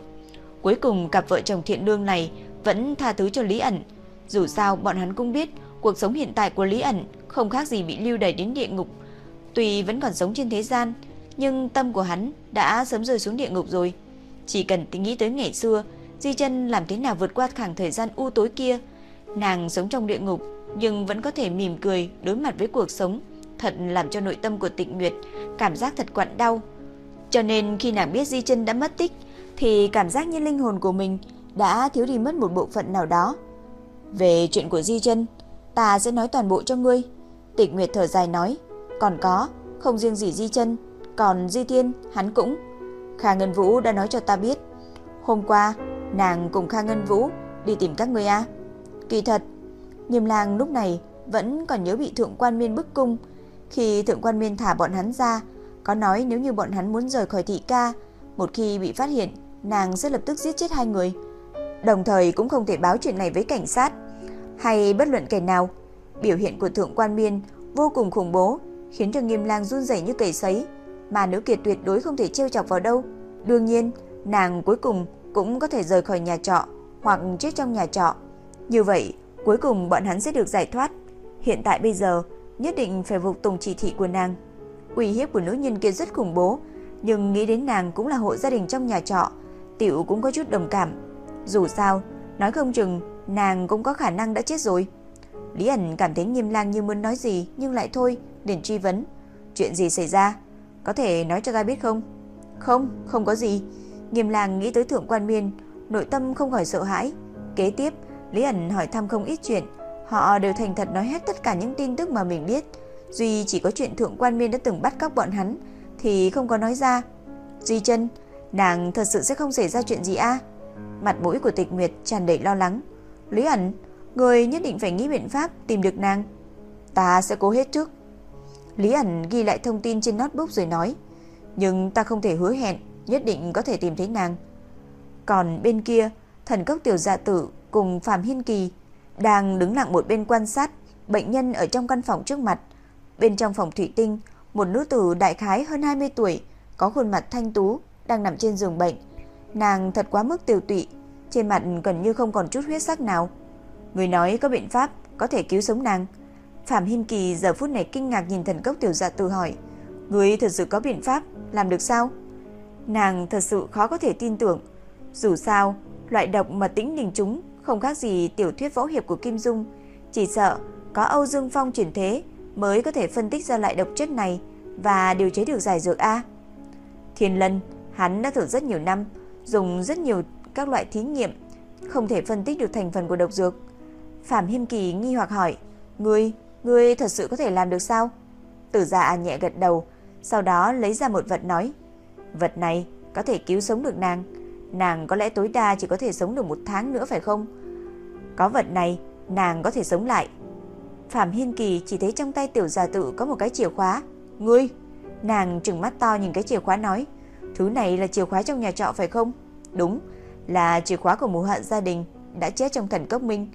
Cuối cùng cặp vợ chồng thiện lương này vẫn tha thứ cho Lý ẩn. Dù sao bọn hắn cũng biết cuộc sống hiện tại của Lý ẩn không khác gì bị lưu đày đến địa ngục. Tuy vẫn còn sống trên thế gian, nhưng tâm của hắn đã sớm rơi xuống địa ngục rồi. Chỉ cần tính nghĩ tới ngày xưa, Di chân làm thế nào vượt qua khoảng thời gian u tối kia. Nàng sống trong địa ngục nhưng vẫn có thể mỉm cười đối mặt với cuộc sống, thật làm cho nội tâm của Tịnh Nguyệt cảm giác thật quặn đau. Cho nên khi nàng biết Di chân đã mất tích, thì cảm giác như linh hồn của mình đã thiếu đi mất một bộ phận nào đó. Về chuyện của Di Chân, ta sẽ nói toàn bộ cho ngươi." Tịch Nguyệt thở dài nói, "Còn có, không riêng gì Di Chân, còn Di Thiên, hắn cũng." Kha Ngân Vũ đã nói cho ta biết, hôm qua nàng cùng Kha Ngân Vũ đi tìm các ngươi a. Kỳ thật, Nghiêm Lang lúc này vẫn còn nhớ bị thượng quan miên bức cung. Khi thượng quan miên thả bọn hắn ra, có nói nếu như bọn hắn muốn rời khỏi thị ca, một khi bị phát hiện, nàng sẽ lập tức giết chết hai người. Đồng thời cũng không thể báo chuyện này với cảnh sát hay bất luận kẻ nào. Biểu hiện của thượng quan miên vô cùng khủng bố, khiến cho Nghiêm Lang run rẩy như cầy sấy, mà nữ kiệt tuyệt đối không thể trêu chọc vào đâu. Đương nhiên, nàng cuối cùng cũng có thể rời khỏi nhà trọ hoặc chết trong nhà trọ. Như vậy, cuối cùng bọn hắn sẽ được giải thoát. Hiện tại bây giờ, nhất định phải phục tùng chỉ thị của nàng. Uy hiếp của nữ nhân kia rất khủng bố, nhưng nghĩ đến nàng cũng là hộ gia đình trong nhà trọ, Tiểu cũng có chút đồng cảm. Dù sao, nói không chừng nàng cũng có khả năng đã chết rồi. Lý ẩn cảm thấy nghiêm lang như muốn nói gì nhưng lại thôi, liền truy vấn. Chuyện gì xảy ra? Có thể nói cho ta biết không? Không, không có gì. Nghiêm làng nghĩ tới thượng quan miên, nội tâm không khỏi sợ hãi. Kế tiếp, Lý ẩn hỏi thăm không ít chuyện. Họ đều thành thật nói hết tất cả những tin tức mà mình biết. Duy chỉ có chuyện thượng quan miên đã từng bắt cóc bọn hắn thì không có nói ra. Duy chân, nàng thật sự sẽ không xảy ra chuyện gì a? Mặt mũi của Tịch Nguyệt tràn đầy lo lắng. Lý ẩn, người nhất định phải nghĩ biện pháp tìm được nàng. Ta sẽ cố hết trước. Lý ẩn ghi lại thông tin trên notebook rồi nói. Nhưng ta không thể hứa hẹn nhất định có thể tìm thấy nàng. Còn bên kia, thần cốc tiểu dạ tử cùng Phạm Hiên Kỳ đang đứng lặng một bên quan sát bệnh nhân ở trong căn phòng trước mặt. Bên trong phòng thủy tinh, một nữ tử đại khái hơn 20 tuổi, có khuôn mặt thanh tú, đang nằm trên giường bệnh. Nàng thật quá mức tiểu tụy, trên mặt gần như không còn chút huyết sắc nào. Người nói có biện pháp có thể cứu sống nàng. Phạm Hiên Kỳ giờ phút này kinh ngạc nhìn thần cốc tiểu dạ tử hỏi, người thật sự có biện pháp, làm được sao? Nàng thật sự khó có thể tin tưởng. Dù sao, loại độc mà tĩnh đình chúng không khác gì tiểu thuyết võ hiệp của Kim Dung. Chỉ sợ có Âu Dương Phong chuyển thế mới có thể phân tích ra loại độc chất này và điều chế được giải dược A. Thiên Lân, hắn đã thử rất nhiều năm, dùng rất nhiều các loại thí nghiệm, không thể phân tích được thành phần của độc dược. Phạm Hiêm Kỳ nghi hoặc hỏi, Ngươi, ngươi thật sự có thể làm được sao? Tử gia nhẹ gật đầu, sau đó lấy ra một vật nói, Vật này có thể cứu sống được nàng. Nàng có lẽ tối đa chỉ có thể sống được một tháng nữa phải không? Có vật này, nàng có thể sống lại. Phạm Hiên Kỳ chỉ thấy trong tay tiểu gia tự có một cái chìa khóa. Ngươi! Nàng trừng mắt to nhìn cái chìa khóa nói. Thứ này là chìa khóa trong nhà trọ phải không? Đúng, là chìa khóa của mù hận gia đình đã chết trong thần cốc minh.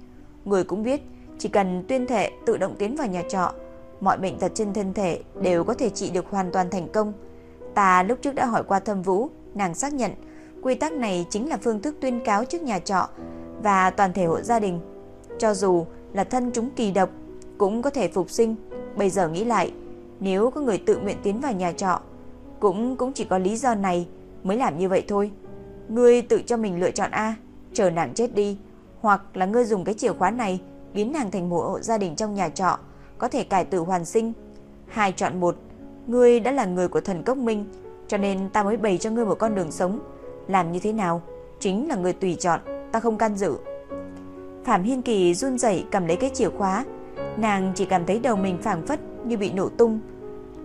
Người cũng biết, chỉ cần tuyên thệ tự động tiến vào nhà trọ, mọi bệnh tật trên thân thể đều có thể trị được hoàn toàn thành công. Ta lúc trước đã hỏi qua Thâm Vũ, nàng xác nhận quy tắc này chính là phương thức tuyên cáo trước nhà trọ và toàn thể hộ gia đình. Cho dù là thân chúng kỳ độc cũng có thể phục sinh. Bây giờ nghĩ lại, nếu có người tự nguyện tiến vào nhà trọ, cũng cũng chỉ có lý do này mới làm như vậy thôi. Ngươi tự cho mình lựa chọn A, chờ nàng chết đi, hoặc là ngươi dùng cái chìa khóa này biến nàng thành một hộ gia đình trong nhà trọ, có thể cải tử hoàn sinh. Hai chọn một, Ngươi đã là người của thần cốc minh, cho nên ta mới bày cho ngươi một con đường sống. Làm như thế nào, chính là ngươi tùy chọn, ta không can dự. Phạm Hiên Kỳ run rẩy cầm lấy cái chìa khóa, nàng chỉ cảm thấy đầu mình phảng phất như bị nổ tung.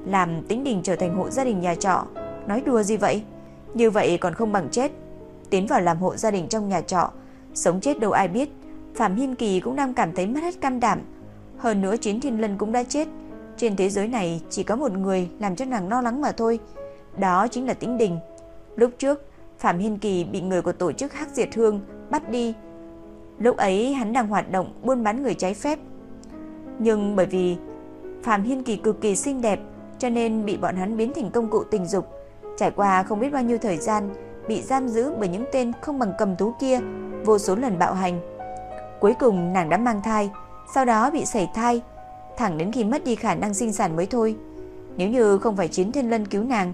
Làm tính đình trở thành hộ gia đình nhà trọ, nói đùa gì vậy? Như vậy còn không bằng chết. Tiến vào làm hộ gia đình trong nhà trọ, sống chết đâu ai biết. Phạm Hiên Kỳ cũng đang cảm thấy mất hết cam đảm. Hơn nữa Chiến Thiên Lân cũng đã chết, trên thế giới này chỉ có một người làm cho nàng lo lắng mà thôi. Đó chính là Tĩnh Đình. Lúc trước, Phạm Hiên Kỳ bị người của tổ chức Hắc Diệt Hương bắt đi. Lúc ấy hắn đang hoạt động buôn bán người trái phép. Nhưng bởi vì Phạm Hiên Kỳ cực kỳ xinh đẹp cho nên bị bọn hắn biến thành công cụ tình dục. Trải qua không biết bao nhiêu thời gian bị giam giữ bởi những tên không bằng cầm thú kia, vô số lần bạo hành. Cuối cùng nàng đã mang thai, sau đó bị sẩy thai, thẳng đến khi mất đi khả năng sinh sản mới thôi. Nếu như không phải chiến thiên lân cứu nàng,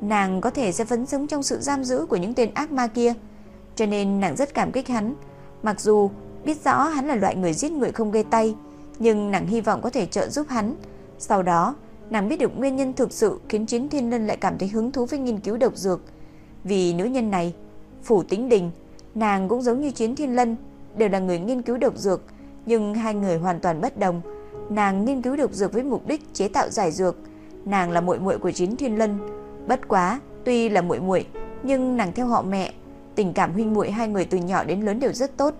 nàng có thể sẽ vẫn sống trong sự giam giữ của những tên ác ma kia. Cho nên nàng rất cảm kích hắn, mặc dù biết rõ hắn là loại người giết người không gây tay, nhưng nàng hy vọng có thể trợ giúp hắn. Sau đó, nàng biết được nguyên nhân thực sự khiến Chiến Thiên Lân lại cảm thấy hứng thú với nghiên cứu độc dược. Vì nữ nhân này, Phủ Tĩnh Đình, nàng cũng giống như Chiến Thiên Lân, đều là người nghiên cứu độc dược, nhưng hai người hoàn toàn bất đồng. Nàng nghiên cứu độc dược với mục đích chế tạo giải dược. Nàng là muội muội của chín Thiên Lân. Bất quá, tuy là muội muội, nhưng nàng theo họ mẹ, tình cảm huynh muội hai người từ nhỏ đến lớn đều rất tốt.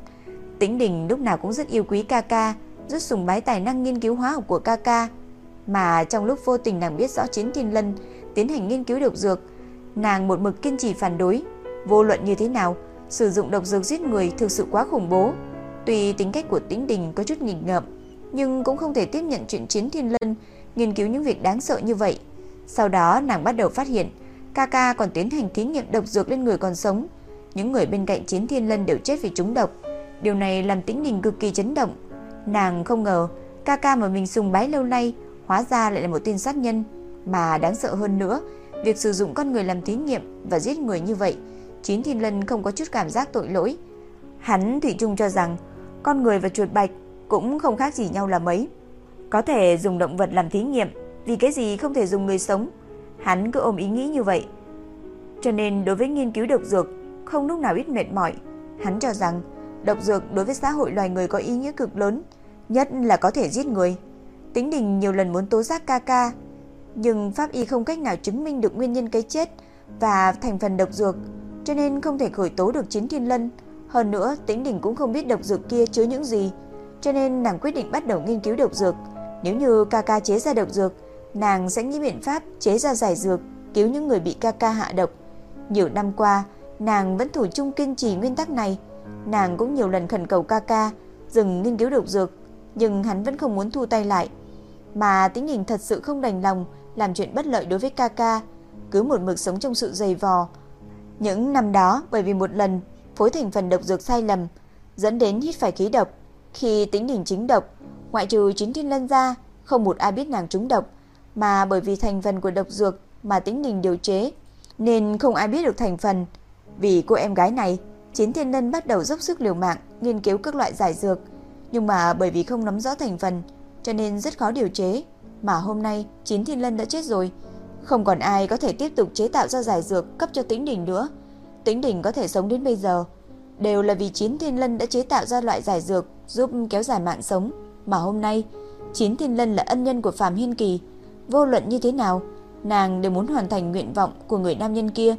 Tĩnh Đình lúc nào cũng rất yêu quý ca ca, rất sùng bái tài năng nghiên cứu hóa học của Kaka, mà trong lúc vô tình nàng biết rõ Chiến Thiên Lân tiến hành nghiên cứu độc dược, nàng một mực kiên trì phản đối, vô luận như thế nào, sử dụng độc dược giết người thực sự quá khủng bố. Tuy tính cách của Tĩnh Đình có chút nghịch ngợm, nhưng cũng không thể tiếp nhận chuyện Chiến Thiên Lân nghiên cứu những việc đáng sợ như vậy. Sau đó nàng bắt đầu phát hiện, Kaka còn tiến hành thí nghiệm độc dược lên người còn sống. Những người bên cạnh Chiến Thiên Lân đều chết vì trúng độc. Điều này làm Tĩnh Đình cực kỳ chấn động. Nàng không ngờ Kaka mà mình sùng bái lâu nay hóa ra lại là một tên sát nhân, mà đáng sợ hơn nữa, việc sử dụng con người làm thí nghiệm và giết người như vậy, chín Thiên Lân không có chút cảm giác tội lỗi. Hắn thủy chung cho rằng con người và chuột bạch cũng không khác gì nhau là mấy. Có thể dùng động vật làm thí nghiệm, vì cái gì không thể dùng người sống? Hắn cứ ôm ý nghĩ như vậy. Cho nên đối với nghiên cứu độc dược, không lúc nào ít mệt mỏi. Hắn cho rằng độc dược đối với xã hội loài người có ý nghĩa cực lớn, nhất là có thể giết người. Tính Đình nhiều lần muốn tố giác ca ca, nhưng pháp y không cách nào chứng minh được nguyên nhân cái chết và thành phần độc dược, cho nên không thể khởi tố được Chiến Thiên Lân. Hơn nữa, Tĩnh Đình cũng không biết độc dược kia chứa những gì, cho nên nàng quyết định bắt đầu nghiên cứu độc dược. Nếu như ca ca chế ra độc dược, nàng sẽ nghĩ biện pháp chế ra giải dược cứu những người bị ca ca hạ độc. Nhiều năm qua, nàng vẫn thủ chung kiên trì nguyên tắc này. Nàng cũng nhiều lần khẩn cầu ca ca dừng nghiên cứu độc dược, nhưng hắn vẫn không muốn thu tay lại. Mà tính hình thật sự không đành lòng làm chuyện bất lợi đối với ca ca, cứ một mực sống trong sự dày vò. Những năm đó bởi vì một lần phối thành phần độc dược sai lầm, dẫn đến hít phải khí độc. Khi tính đỉnh chính độc, ngoại trừ chính thiên lân ra, không một ai biết nàng trúng độc, mà bởi vì thành phần của độc dược mà tính đình điều chế, nên không ai biết được thành phần. Vì cô em gái này, Chiến Thiên Lân bắt đầu dốc sức liều mạng nghiên cứu các loại giải dược, nhưng mà bởi vì không nắm rõ thành phần, cho nên rất khó điều chế, mà hôm nay Chiến Thiên Lân đã chết rồi, không còn ai có thể tiếp tục chế tạo ra giải dược cấp cho tính đỉnh nữa. Tính đỉnh có thể sống đến bây giờ đều là vì Chiến Thiên Lân đã chế tạo ra loại giải dược giúp kéo dài mạng sống, mà hôm nay Chiến Thiên Lân là ân nhân của Phạm Hiên Kỳ, vô luận như thế nào, nàng đều muốn hoàn thành nguyện vọng của người nam nhân kia.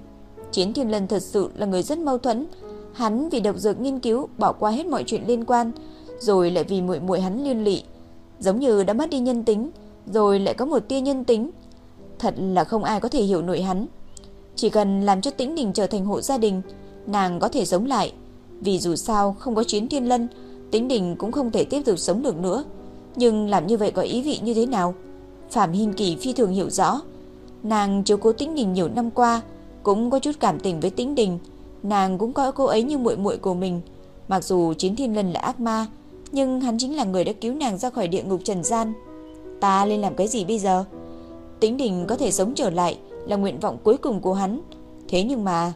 Chiến Thiên Lân thật sự là người rất mâu thuẫn, hắn vì độc dược nghiên cứu bỏ qua hết mọi chuyện liên quan, rồi lại vì muội muội hắn liên lụy, giống như đã mất đi nhân tính, rồi lại có một tia nhân tính. Thật là không ai có thể hiểu nổi hắn. Chỉ cần làm cho Tĩnh Đình trở thành hộ gia đình, nàng có thể sống lại, vì dù sao không có Chiến Thiên Lân, Tĩnh Đình cũng không thể tiếp tục sống được nữa. Nhưng làm như vậy có ý vị như thế nào? Phạm Hiên Kỳ phi thường hiểu rõ, nàng chiếu cố Tĩnh Đình nhiều năm qua, cũng có chút cảm tình với Tĩnh Đình, nàng cũng coi cô ấy như muội muội của mình. Mặc dù Chiến Thiên Lân là ác ma, nhưng hắn chính là người đã cứu nàng ra khỏi địa ngục trần gian. Ta nên làm cái gì bây giờ? Tính Đình có thể sống trở lại là nguyện vọng cuối cùng của hắn. Thế nhưng mà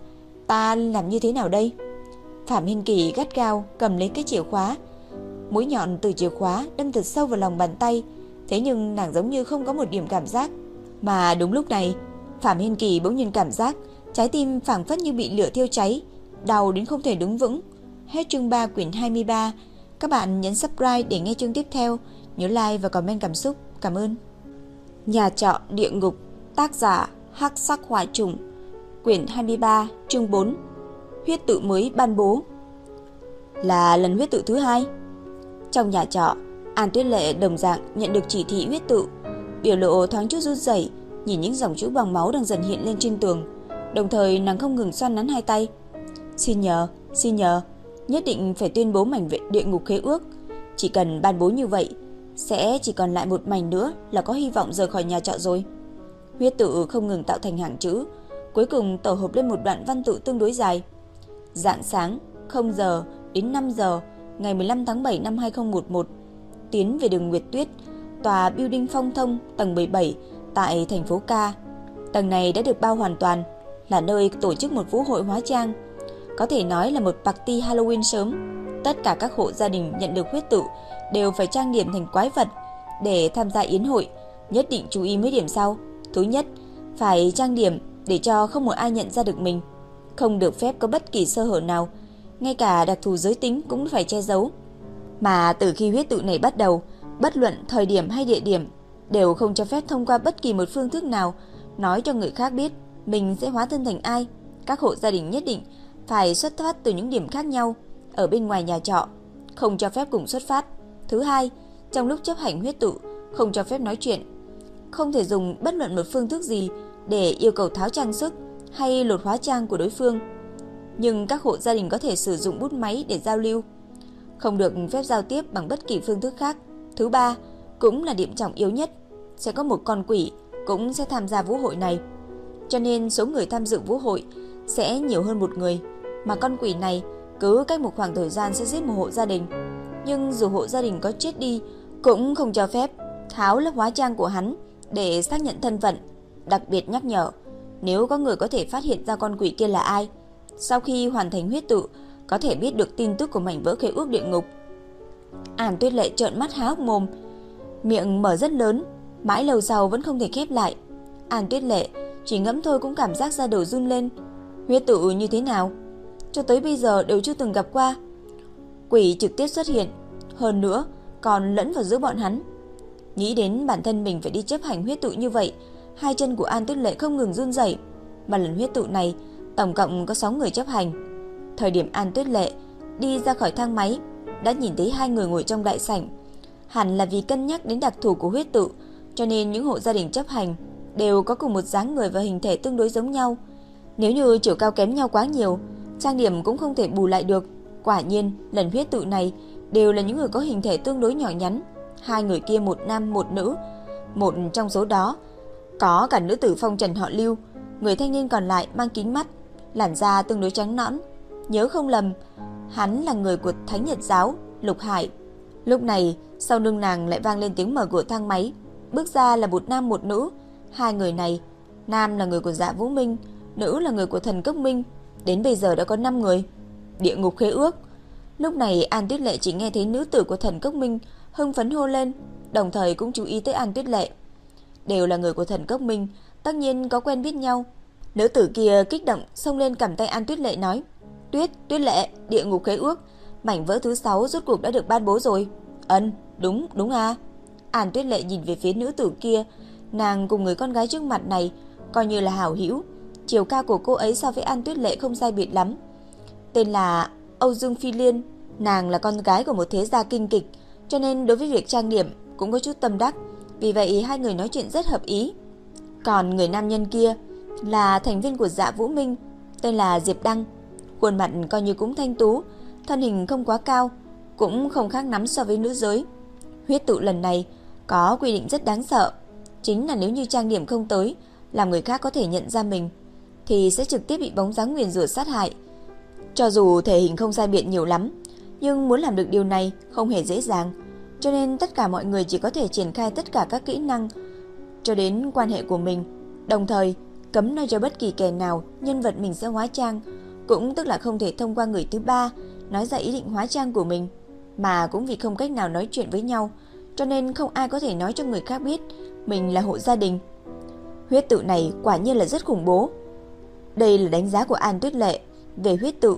ta làm như thế nào đây? Phạm Hiên Kỳ gắt gao cầm lấy cái chìa khóa. Mũi nhọn từ chìa khóa đâm thật sâu vào lòng bàn tay. Thế nhưng nàng giống như không có một điểm cảm giác. Mà đúng lúc này, Phạm Hiên Kỳ bỗng nhiên cảm giác trái tim phảng phất như bị lửa thiêu cháy, đau đến không thể đứng vững. Hết chương 3 quyển 23. Các bạn nhấn subscribe để nghe chương tiếp theo. Nhớ like và comment cảm xúc. Cảm ơn. Nhà trọ địa ngục, tác giả Hắc Sắc Hỏa Trùng, quyển 23, chương 4. Huyết tự mới ban bố. Là lần huyết tự thứ hai. Trong nhà trọ, An Tuyết Lệ đồng dạng nhận được chỉ thị huyết tự, biểu lộ thoáng chút run rẩy, nhìn những dòng chữ bằng máu đang dần hiện lên trên tường, đồng thời nàng không ngừng xoan nắn hai tay. "Xin nhờ, xin nhờ, nhất định phải tuyên bố mảnh vệ địa ngục khế ước, chỉ cần ban bố như vậy, sẽ chỉ còn lại một mảnh nữa là có hy vọng rời khỏi nhà trọ rồi." Huyết tự không ngừng tạo thành hàng chữ, cuối cùng tổ hợp lên một đoạn văn tự tương đối dài. Dạng sáng 0 giờ đến 5 giờ ngày 15 tháng 7 năm 2011, tiến về đường Nguyệt Tuyết, tòa building phong thông tầng 17 tại thành phố Ca. Tầng này đã được bao hoàn toàn, là nơi tổ chức một vũ hội hóa trang. Có thể nói là một party Halloween sớm. Tất cả các hộ gia đình nhận được huyết tự đều phải trang điểm thành quái vật để tham gia yến hội. Nhất định chú ý mấy điểm sau. Thứ nhất, phải trang điểm để cho không một ai nhận ra được mình. Không được phép có bất kỳ sơ hở nào. Ngay cả đặc thù giới tính cũng phải che giấu. Mà từ khi huyết tự này bắt đầu, bất luận thời điểm hay địa điểm đều không cho phép thông qua bất kỳ một phương thức nào nói cho người khác biết mình sẽ hóa thân thành ai. Các hộ gia đình nhất định phải xuất phát từ những điểm khác nhau ở bên ngoài nhà trọ, không cho phép cùng xuất phát. Thứ hai, trong lúc chấp hành huyết tụ, không cho phép nói chuyện, không thể dùng bất luận một phương thức gì để yêu cầu tháo trang sức hay lột hóa trang của đối phương. Nhưng các hộ gia đình có thể sử dụng bút máy để giao lưu, không được phép giao tiếp bằng bất kỳ phương thức khác. Thứ ba, cũng là điểm trọng yếu nhất, sẽ có một con quỷ cũng sẽ tham gia vũ hội này. Cho nên số người tham dự vũ hội sẽ nhiều hơn một người, mà con quỷ này cứ cách một khoảng thời gian sẽ giết một hộ gia đình. Nhưng dù hộ gia đình có chết đi cũng không cho phép tháo lớp hóa trang của hắn để xác nhận thân phận. Đặc biệt nhắc nhở, nếu có người có thể phát hiện ra con quỷ kia là ai, sau khi hoàn thành huyết tự, có thể biết được tin tức của mảnh vỡ khế ước địa ngục. Ản Tuyết Lệ trợn mắt há hốc mồm, miệng mở rất lớn, mãi lâu sau vẫn không thể khép lại. Ản Tuyết Lệ chỉ ngẫm thôi cũng cảm giác da đầu run lên. Huyết tự như thế nào? Cho tới bây giờ đều chưa từng gặp qua. Quỷ trực tiếp xuất hiện, hơn nữa còn lẫn vào giữa bọn hắn. Nghĩ đến bản thân mình phải đi chấp hành huyết tụ như vậy, hai chân của An Tuyết Lệ không ngừng run rẩy. Mà lần huyết tụ này, tổng cộng có 6 người chấp hành. Thời điểm An Tuyết Lệ đi ra khỏi thang máy, đã nhìn thấy hai người ngồi trong đại sảnh. Hẳn là vì cân nhắc đến đặc thù của huyết tụ cho nên những hộ gia đình chấp hành đều có cùng một dáng người và hình thể tương đối giống nhau. Nếu như chiều cao kém nhau quá nhiều, trang điểm cũng không thể bù lại được. Quả nhiên, lần huyết tự này đều là những người có hình thể tương đối nhỏ nhắn. Hai người kia một nam một nữ, một trong số đó có cả nữ tử phong trần họ Lưu, người thanh niên còn lại mang kính mắt, làn da tương đối trắng nõn. Nhớ không lầm, hắn là người của Thánh Nhật giáo, Lục Hải. Lúc này, sau lưng nàng lại vang lên tiếng mở cửa thang máy, bước ra là một nam một nữ, hai người này, nam là người của Dạ Vũ Minh, nữ là người của Thần Cốc Minh, đến bây giờ đã có 5 người. Địa ngục khế ước. Lúc này An Tuyết Lệ chỉ nghe thấy nữ tử của Thần Cốc Minh hưng phấn hô lên, đồng thời cũng chú ý tới An Tuyết Lệ. Đều là người của Thần Cốc Minh, tất nhiên có quen biết nhau. Nữ tử kia kích động xông lên cầm tay An Tuyết Lệ nói: "Tuyết, Tuyết Lệ, địa ngục khế ước, mảnh vỡ thứ 6 rốt cuộc đã được ban bố rồi." "Ân, đúng, đúng à." An Tuyết Lệ nhìn về phía nữ tử kia, nàng cùng người con gái trước mặt này coi như là hảo hữu, chiều cao của cô ấy so với An Tuyết Lệ không sai biệt lắm. Tên là Âu Dương Phi Liên, nàng là con gái của một thế gia kinh kịch, cho nên đối với việc trang điểm cũng có chút tâm đắc, vì vậy hai người nói chuyện rất hợp ý. Còn người nam nhân kia là thành viên của Dạ Vũ Minh, tên là Diệp Đăng, khuôn mặt coi như cũng thanh tú, thân hình không quá cao, cũng không khác lắm so với nữ giới. Huyết tụ lần này có quy định rất đáng sợ, chính là nếu như trang điểm không tới, làm người khác có thể nhận ra mình thì sẽ trực tiếp bị bóng dáng nguyền rủa sát hại. Cho dù thể hình không sai biệt nhiều lắm, nhưng muốn làm được điều này không hề dễ dàng, cho nên tất cả mọi người chỉ có thể triển khai tất cả các kỹ năng cho đến quan hệ của mình, đồng thời cấm nói cho bất kỳ kẻ nào nhân vật mình sẽ hóa trang, cũng tức là không thể thông qua người thứ ba nói ra ý định hóa trang của mình, mà cũng vì không cách nào nói chuyện với nhau, cho nên không ai có thể nói cho người khác biết mình là hộ gia đình. Huyết tự này quả nhiên là rất khủng bố. Đây là đánh giá của An Tuyết Lệ về huyết tự,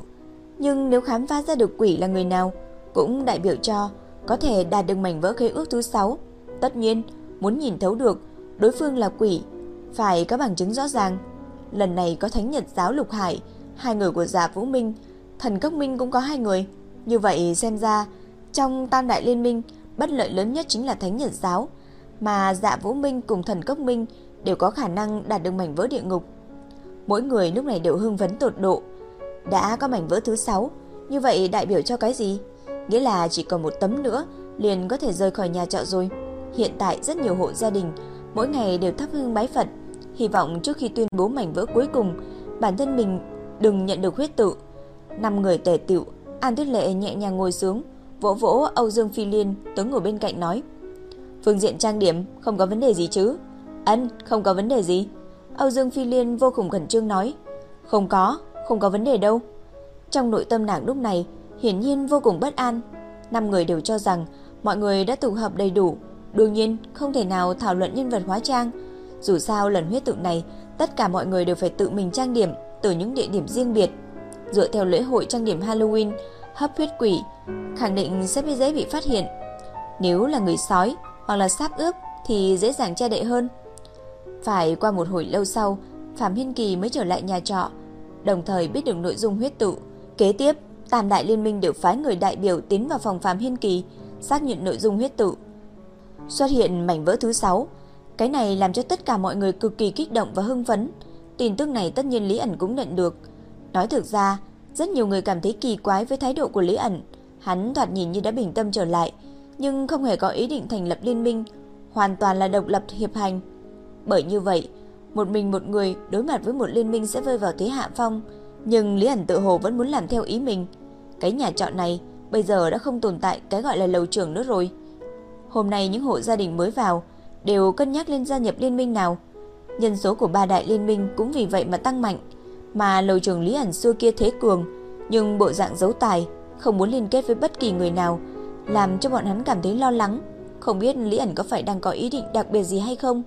nhưng nếu khám phá ra được quỷ là người nào, cũng đại biểu cho có thể đạt được mảnh vỡ khế ước thứ 6. Tất nhiên, muốn nhìn thấu được đối phương là quỷ, phải có bằng chứng rõ ràng. Lần này có Thánh Nhật giáo Lục Hải, hai người của Giả Vũ Minh, Thần Cốc Minh cũng có hai người. Như vậy xem ra, trong Tam Đại Liên Minh, bất lợi lớn nhất chính là Thánh Nhật giáo, mà Dạ Vũ Minh cùng Thần Cốc Minh đều có khả năng đạt được mảnh vỡ địa ngục. Mỗi người lúc này đều hưng phấn tột độ. Đã có mảnh vỡ thứ 6, như vậy đại biểu cho cái gì? Nghĩa là chỉ còn một tấm nữa liền có thể rời khỏi nhà trọ rồi. Hiện tại rất nhiều hộ gia đình mỗi ngày đều thắp hương bái Phật, hy vọng trước khi tuyên bố mảnh vỡ cuối cùng, bản thân mình đừng nhận được huyết tự. Năm người tề tựu, An Tuyết Lệ nhẹ nhàng ngồi xuống, vỗ vỗ Âu Dương Phi Liên tới ngồi bên cạnh nói: "Phương diện trang điểm không có vấn đề gì chứ?" "Ân, không có vấn đề gì." Âu Dương Phi Liên vô cùng khẩn trương nói: "Không có, không có vấn đề đâu." Trong nội tâm nàng lúc này hiển nhiên vô cùng bất an. Năm người đều cho rằng mọi người đã tụ hợp đầy đủ, đương nhiên không thể nào thảo luận nhân vật hóa trang. Dù sao lần huyết tượng này, tất cả mọi người đều phải tự mình trang điểm từ những địa điểm riêng biệt. Dựa theo lễ hội trang điểm Halloween, hấp huyết quỷ, khẳng định sẽ bị dễ bị phát hiện. Nếu là người sói hoặc là sáp ướp thì dễ dàng che đậy hơn. Phải qua một hồi lâu sau, Phạm Hiên Kỳ mới trở lại nhà trọ, đồng thời biết được nội dung huyết tự. Kế tiếp, Tam đại liên minh đều phái người đại biểu tiến vào phòng Phạm Hiên Kỳ, xác nhận nội dung huyết tự. Xuất hiện mảnh vỡ thứ 6, cái này làm cho tất cả mọi người cực kỳ kích động và hưng phấn. Tin tức này tất nhiên Lý ẩn cũng nhận được. Nói thực ra, rất nhiều người cảm thấy kỳ quái với thái độ của Lý ẩn. Hắn thoạt nhìn như đã bình tâm trở lại, nhưng không hề có ý định thành lập liên minh, hoàn toàn là độc lập hiệp hành. Bởi như vậy, một mình một người đối mặt với một liên minh sẽ rơi vào thế hạ phong, nhưng Lý ẩn tự hồ vẫn muốn làm theo ý mình. Cái nhà trọ này bây giờ đã không tồn tại cái gọi là lầu trưởng nữa rồi. Hôm nay những hộ gia đình mới vào đều cân nhắc lên gia nhập liên minh nào. Nhân số của ba đại liên minh cũng vì vậy mà tăng mạnh, mà lầu trưởng Lý ẩn xưa kia thế cường, nhưng bộ dạng giấu tài, không muốn liên kết với bất kỳ người nào, làm cho bọn hắn cảm thấy lo lắng, không biết Lý ẩn có phải đang có ý định đặc biệt gì hay không.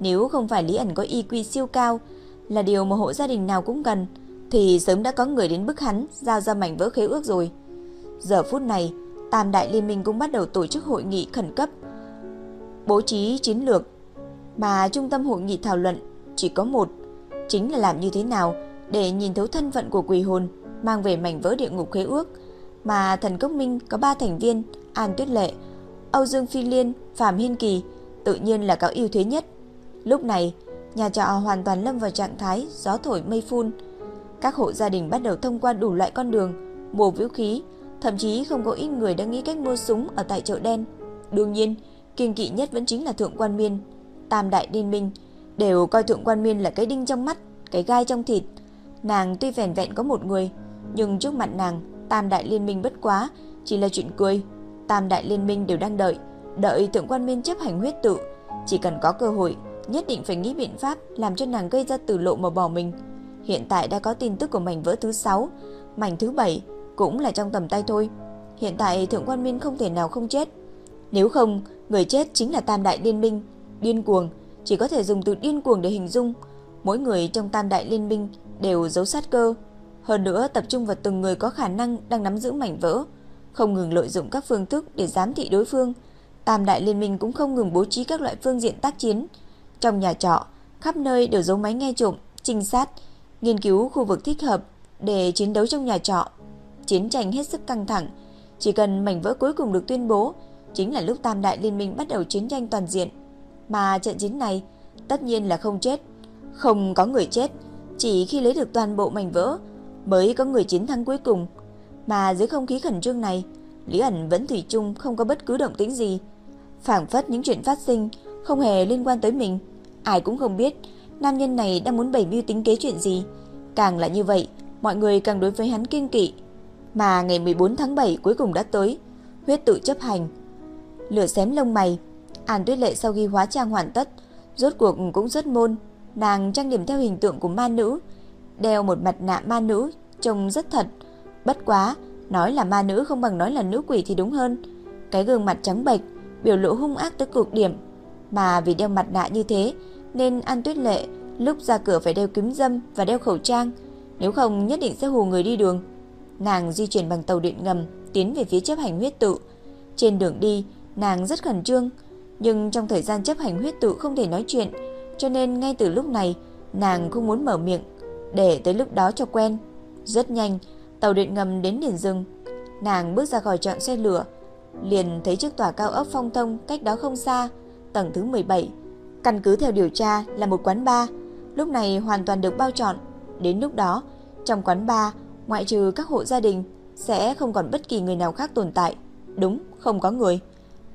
Nếu không phải Lý ẩn có IQ siêu cao, là điều mà hộ gia đình nào cũng cần, thì sớm đã có người đến bức hắn giao ra mảnh vỡ khế ước rồi. Giờ phút này, Tam Đại Liên minh cũng bắt đầu tổ chức hội nghị khẩn cấp, bố trí chiến lược, mà trung tâm hội nghị thảo luận chỉ có một, chính là làm như thế nào để nhìn thấu thân phận của quỷ hồn, mang về mảnh vỡ địa ngục khế ước, mà thần cốc minh có 3 thành viên, An Tuyết Lệ, Âu Dương Phi Liên, Phạm Hiên Kỳ, tự nhiên là cáo yêu thế nhất. Lúc này, nhà trọ hoàn toàn lâm vào trạng thái gió thổi mây phun. Các hộ gia đình bắt đầu thông qua đủ loại con đường, mua vũ khí, thậm chí không có ít người đang nghĩ cách mua súng ở tại chợ đen. Đương nhiên, kiên kỵ nhất vẫn chính là Thượng Quan Miên. Tam đại liên minh đều coi Thượng Quan Miên là cái đinh trong mắt, cái gai trong thịt. Nàng tuy vẻn vẹn có một người, nhưng trước mặt nàng, Tam đại liên minh bất quá chỉ là chuyện cười. Tam đại liên minh đều đang đợi, đợi Thượng Quan Miên chấp hành huyết tự, chỉ cần có cơ hội, nhất định phải nghĩ biện pháp làm cho nàng gây ra tử lộ mà bỏ mình. Hiện tại đã có tin tức của mảnh vỡ thứ 6, mảnh thứ 7 cũng là trong tầm tay thôi. Hiện tại Thượng Quan minh không thể nào không chết. Nếu không, người chết chính là Tam Đại Liên Minh. Điên cuồng, chỉ có thể dùng từ điên cuồng để hình dung. Mỗi người trong Tam Đại Liên Minh đều giấu sát cơ. Hơn nữa tập trung vào từng người có khả năng đang nắm giữ mảnh vỡ. Không ngừng lợi dụng các phương thức để giám thị đối phương. Tam Đại Liên Minh cũng không ngừng bố trí các loại phương diện tác chiến. Trong nhà trọ, khắp nơi đều giấu máy nghe trộm, trinh sát, nghiên cứu khu vực thích hợp để chiến đấu trong nhà trọ. Chiến tranh hết sức căng thẳng, chỉ cần mảnh vỡ cuối cùng được tuyên bố, chính là lúc Tam Đại Liên minh bắt đầu chiến tranh toàn diện. Mà trận chiến này tất nhiên là không chết, không có người chết, chỉ khi lấy được toàn bộ mảnh vỡ mới có người chiến thắng cuối cùng. Mà dưới không khí khẩn trương này, Lý ẩn vẫn thủy chung không có bất cứ động tĩnh gì. Phảng phất những chuyện phát sinh không hề liên quan tới mình. Ai cũng không biết nam nhân này đang muốn bày mưu tính kế chuyện gì. Càng là như vậy, mọi người càng đối với hắn kiên kỵ. Mà ngày 14 tháng 7 cuối cùng đã tới, huyết tự chấp hành. Lửa xém lông mày, An Tuyết Lệ sau khi hóa trang hoàn tất, rốt cuộc cũng rất môn, nàng trang điểm theo hình tượng của ma nữ, đeo một mặt nạ ma nữ, trông rất thật. Bất quá, nói là ma nữ không bằng nói là nữ quỷ thì đúng hơn. Cái gương mặt trắng bệch, biểu lộ hung ác tới cực điểm, mà vì đeo mặt nạ như thế nên An Tuyết Lệ lúc ra cửa phải đeo kính dâm và đeo khẩu trang, nếu không nhất định sẽ hù người đi đường. Nàng di chuyển bằng tàu điện ngầm tiến về phía chấp hành huyết tự. Trên đường đi, nàng rất khẩn trương, nhưng trong thời gian chấp hành huyết tự không thể nói chuyện, cho nên ngay từ lúc này, nàng không muốn mở miệng, để tới lúc đó cho quen. Rất nhanh, tàu điện ngầm đến điểm dừng. Nàng bước ra khỏi trạm xe lửa, liền thấy chiếc tòa cao ốc phong thông cách đó không xa, tầng thứ 17. Căn cứ theo điều tra là một quán bar, lúc này hoàn toàn được bao trọn. Đến lúc đó, trong quán bar ngoại trừ các hộ gia đình, sẽ không còn bất kỳ người nào khác tồn tại. Đúng, không có người.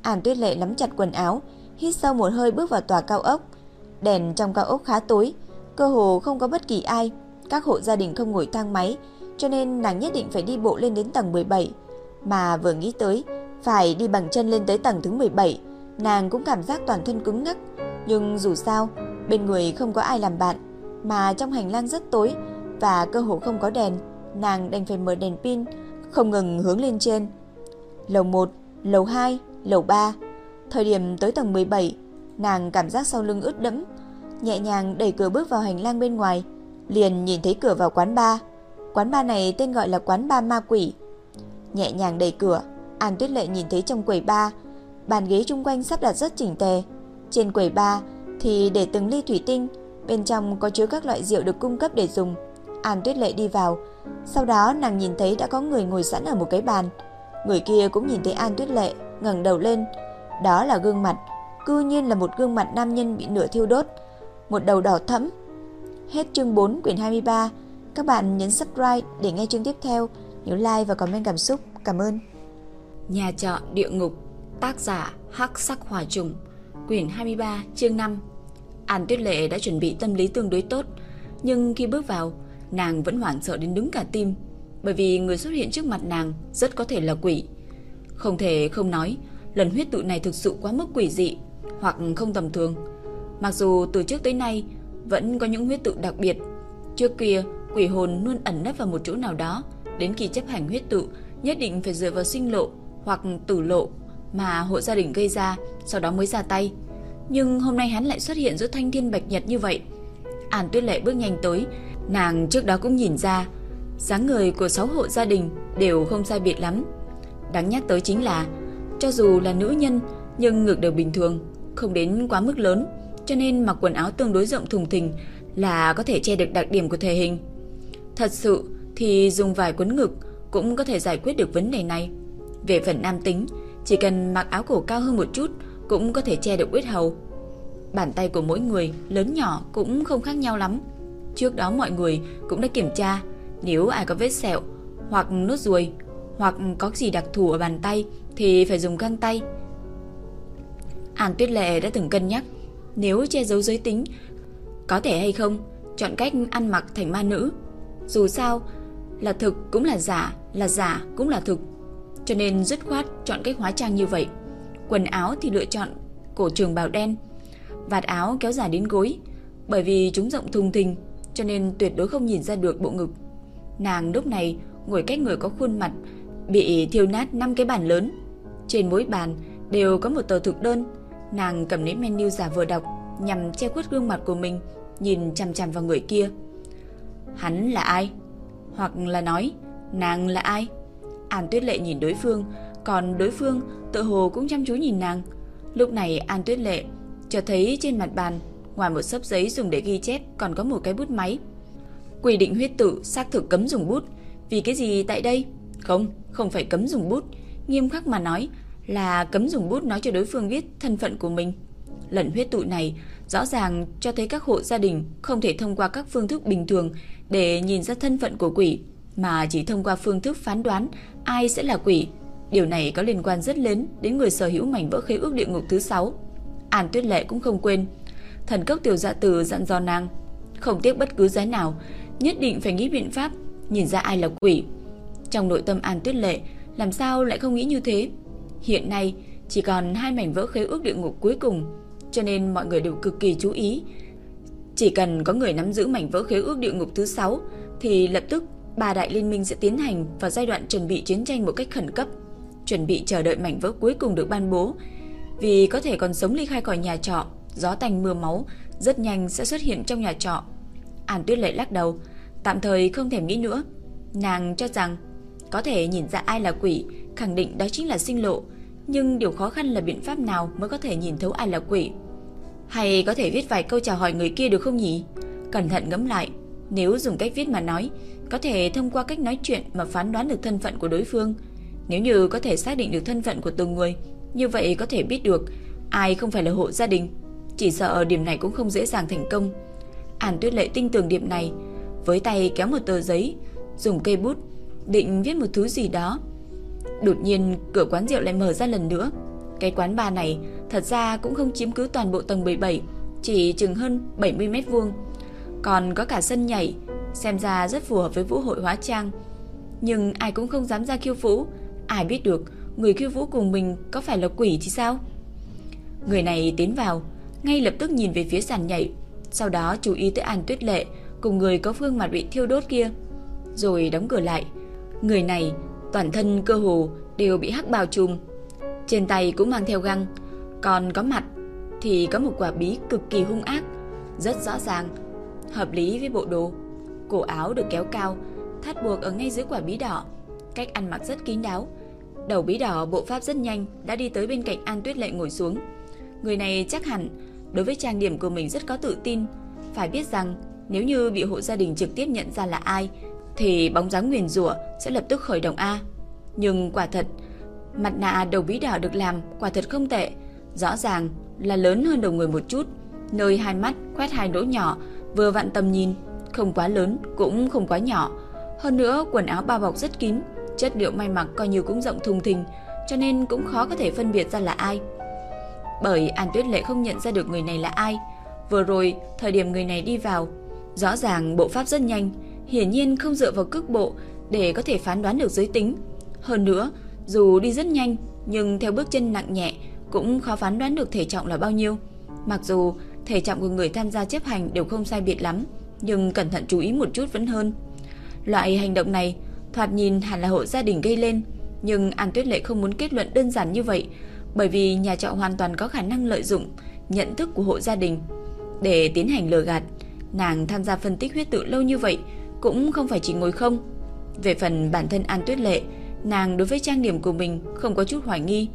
An Tuyết Lệ nắm chặt quần áo, hít sâu một hơi bước vào tòa cao ốc. Đèn trong cao ốc khá tối, cơ hồ không có bất kỳ ai. Các hộ gia đình không ngồi thang máy, cho nên nàng nhất định phải đi bộ lên đến tầng 17. Mà vừa nghĩ tới, phải đi bằng chân lên tới tầng thứ 17, nàng cũng cảm giác toàn thân cứng ngắc. Nhưng dù sao, bên người không có ai làm bạn, mà trong hành lang rất tối và cơ hồ không có đèn nàng đành phải mở đèn pin, không ngừng hướng lên trên. Lầu 1, lầu 2, lầu 3. Thời điểm tới tầng 17, nàng cảm giác sau lưng ướt đẫm, nhẹ nhàng đẩy cửa bước vào hành lang bên ngoài, liền nhìn thấy cửa vào quán bar. Quán bar này tên gọi là quán bar ma quỷ. Nhẹ nhàng đẩy cửa, An Tuyết Lệ nhìn thấy trong quầy bar, bàn ghế chung quanh sắp đặt rất chỉnh tề. Trên quầy bar thì để từng ly thủy tinh, bên trong có chứa các loại rượu được cung cấp để dùng. An Tuyết Lệ đi vào, sau đó nàng nhìn thấy đã có người ngồi sẵn ở một cái bàn. Người kia cũng nhìn thấy An Tuyết Lệ, ngẩng đầu lên. Đó là gương mặt cư nhiên là một gương mặt nam nhân bị nửa thiêu đốt, một đầu đỏ thẫm. Hết chương 4 quyển 23. Các bạn nhấn subscribe để nghe chương tiếp theo, nhớ like và comment cảm xúc. Cảm ơn. Nhà trọ địa ngục, tác giả Hắc Sắc Hỏa Trùng, quyển 23, chương 5. An Tuyết Lệ đã chuẩn bị tâm lý tương đối tốt, nhưng khi bước vào, nàng vẫn hoảng sợ đến đứng cả tim, bởi vì người xuất hiện trước mặt nàng rất có thể là quỷ. Không thể không nói, lần huyết tụ này thực sự quá mức quỷ dị hoặc không tầm thường. Mặc dù từ trước tới nay vẫn có những huyết tự đặc biệt. Trước kia, quỷ hồn luôn ẩn nấp vào một chỗ nào đó, đến khi chấp hành huyết tự, nhất định phải dựa vào sinh lộ hoặc tử lộ mà hộ gia đình gây ra, sau đó mới ra tay. Nhưng hôm nay hắn lại xuất hiện giữa thanh thiên bạch nhật như vậy. An Tuyết Lệ bước nhanh tới, nàng trước đó cũng nhìn ra, dáng người của sáu hộ gia đình đều không sai biệt lắm. Đáng nhắc tới chính là, cho dù là nữ nhân nhưng ngực đều bình thường, không đến quá mức lớn, cho nên mặc quần áo tương đối rộng thùng thình là có thể che được đặc điểm của thể hình. Thật sự thì dùng vài quấn ngực cũng có thể giải quyết được vấn đề này. Về phần nam tính, chỉ cần mặc áo cổ cao hơn một chút cũng có thể che được huyết hầu. Bàn tay của mỗi người lớn nhỏ cũng không khác nhau lắm. Trước đó mọi người cũng đã kiểm tra, nếu ai có vết sẹo hoặc nốt ruồi hoặc có gì đặc thù ở bàn tay thì phải dùng găng tay. An Tuyết Lệ đã từng cân nhắc, nếu che giấu giới tính, có thể hay không chọn cách ăn mặc thành ma nữ. Dù sao, là thực cũng là giả, là giả cũng là thực. Cho nên dứt khoát chọn cách hóa trang như vậy. Quần áo thì lựa chọn cổ trường bào đen, vạt áo kéo dài đến gối, bởi vì chúng rộng thùng thình cho nên tuyệt đối không nhìn ra được bộ ngực. Nàng lúc này ngồi cách người có khuôn mặt bị thiêu nát năm cái bàn lớn. Trên mỗi bàn đều có một tờ thực đơn. Nàng cầm lấy menu giả vờ đọc nhằm che khuất gương mặt của mình, nhìn chằm chằm vào người kia. Hắn là ai? Hoặc là nói, nàng là ai? An Tuyết Lệ nhìn đối phương, còn đối phương tự hồ cũng chăm chú nhìn nàng. Lúc này An Tuyết Lệ chợt thấy trên mặt bàn, ngoài một sấp giấy dùng để ghi chép còn có một cái bút máy. Quy định huyết tự xác thực cấm dùng bút, vì cái gì tại đây? Không, không phải cấm dùng bút, nghiêm khắc mà nói là cấm dùng bút nói cho đối phương biết thân phận của mình. Lần huyết tụ này rõ ràng cho thấy các hộ gia đình không thể thông qua các phương thức bình thường để nhìn ra thân phận của quỷ, mà chỉ thông qua phương thức phán đoán ai sẽ là quỷ. Điều này có liên quan rất lớn đến người sở hữu mảnh vỡ khế ước địa ngục thứ 6. An Tuyết Lệ cũng không quên. Thần cốc tiểu dạ từ dặn dò nàng, không tiếc bất cứ giá nào, nhất định phải nghĩ biện pháp nhìn ra ai là quỷ. Trong nội tâm An Tuyết Lệ, làm sao lại không nghĩ như thế? Hiện nay, chỉ còn hai mảnh vỡ khế ước địa ngục cuối cùng, cho nên mọi người đều cực kỳ chú ý. Chỉ cần có người nắm giữ mảnh vỡ khế ước địa ngục thứ 6 thì lập tức ba đại liên minh sẽ tiến hành vào giai đoạn chuẩn bị chiến tranh một cách khẩn cấp, chuẩn bị chờ đợi mảnh vỡ cuối cùng được ban bố. Vì có thể còn sống ly khai khỏi nhà trọ, gió tanh mưa máu rất nhanh sẽ xuất hiện trong nhà trọ. An Tuyết Lệ lắc đầu, tạm thời không thèm nghĩ nữa. Nàng cho rằng có thể nhìn ra ai là quỷ, khẳng định đó chính là sinh lộ, nhưng điều khó khăn là biện pháp nào mới có thể nhìn thấu ai là quỷ. Hay có thể viết vài câu chào hỏi người kia được không nhỉ? Cẩn thận ngẫm lại, nếu dùng cách viết mà nói, có thể thông qua cách nói chuyện mà phán đoán được thân phận của đối phương. Nếu như có thể xác định được thân phận của từng người, như vậy có thể biết được ai không phải là hộ gia đình. Chỉ sợ điểm này cũng không dễ dàng thành công. An Tuyết Lệ tinh tường điểm này, với tay kéo một tờ giấy, dùng cây bút định viết một thứ gì đó. Đột nhiên cửa quán rượu lại mở ra lần nữa. Cái quán bar này thật ra cũng không chiếm cứ toàn bộ tầng 17, chỉ chừng hơn 70 mét vuông. Còn có cả sân nhảy, xem ra rất phù hợp với vũ hội hóa trang. Nhưng ai cũng không dám ra khiêu vũ, ai biết được người khiêu vũ cùng mình có phải là quỷ thì sao? Người này tiến vào, ngay lập tức nhìn về phía sàn nhảy, sau đó chú ý tới An Tuyết Lệ cùng người có phương mặt bị thiêu đốt kia, rồi đóng cửa lại. Người này toàn thân cơ hồ đều bị hắc bào trùm, trên tay cũng mang theo găng, còn có mặt thì có một quả bí cực kỳ hung ác, rất rõ ràng, hợp lý với bộ đồ. Cổ áo được kéo cao, thắt buộc ở ngay dưới quả bí đỏ, cách ăn mặc rất kín đáo. Đầu bí đỏ bộ pháp rất nhanh đã đi tới bên cạnh An Tuyết Lệ ngồi xuống. Người này chắc hẳn đối với trang điểm của mình rất có tự tin, phải biết rằng nếu như bị hộ gia đình trực tiếp nhận ra là ai thì bóng dáng nguyền rủa sẽ lập tức khởi động A. Nhưng quả thật, mặt nạ đầu bí đỏ được làm quả thật không tệ, rõ ràng là lớn hơn đầu người một chút, nơi hai mắt quét hai lỗ nhỏ, vừa vặn tầm nhìn, không quá lớn cũng không quá nhỏ. Hơn nữa quần áo bao bọc rất kín, chất liệu may mặc coi như cũng rộng thùng thình, cho nên cũng khó có thể phân biệt ra là ai. Bởi An Tuyết Lệ không nhận ra được người này là ai. Vừa rồi, thời điểm người này đi vào, rõ ràng bộ pháp rất nhanh, hiển nhiên không dựa vào cước bộ để có thể phán đoán được giới tính. Hơn nữa, dù đi rất nhanh, nhưng theo bước chân nặng nhẹ cũng khó phán đoán được thể trọng là bao nhiêu. Mặc dù thể trạng của người tham gia chấp hành đều không sai biệt lắm, nhưng cẩn thận chú ý một chút vẫn hơn. Loại hành động này thoạt nhìn hẳn là hộ gia đình gây lên, nhưng An Tuyết Lệ không muốn kết luận đơn giản như vậy, bởi vì nhà trọ hoàn toàn có khả năng lợi dụng nhận thức của hộ gia đình để tiến hành lừa gạt. Nàng tham gia phân tích huyết tự lâu như vậy cũng không phải chỉ ngồi không. Về phần bản thân An Tuyết Lệ, nàng đối với trang điểm của mình không có chút hoài nghi.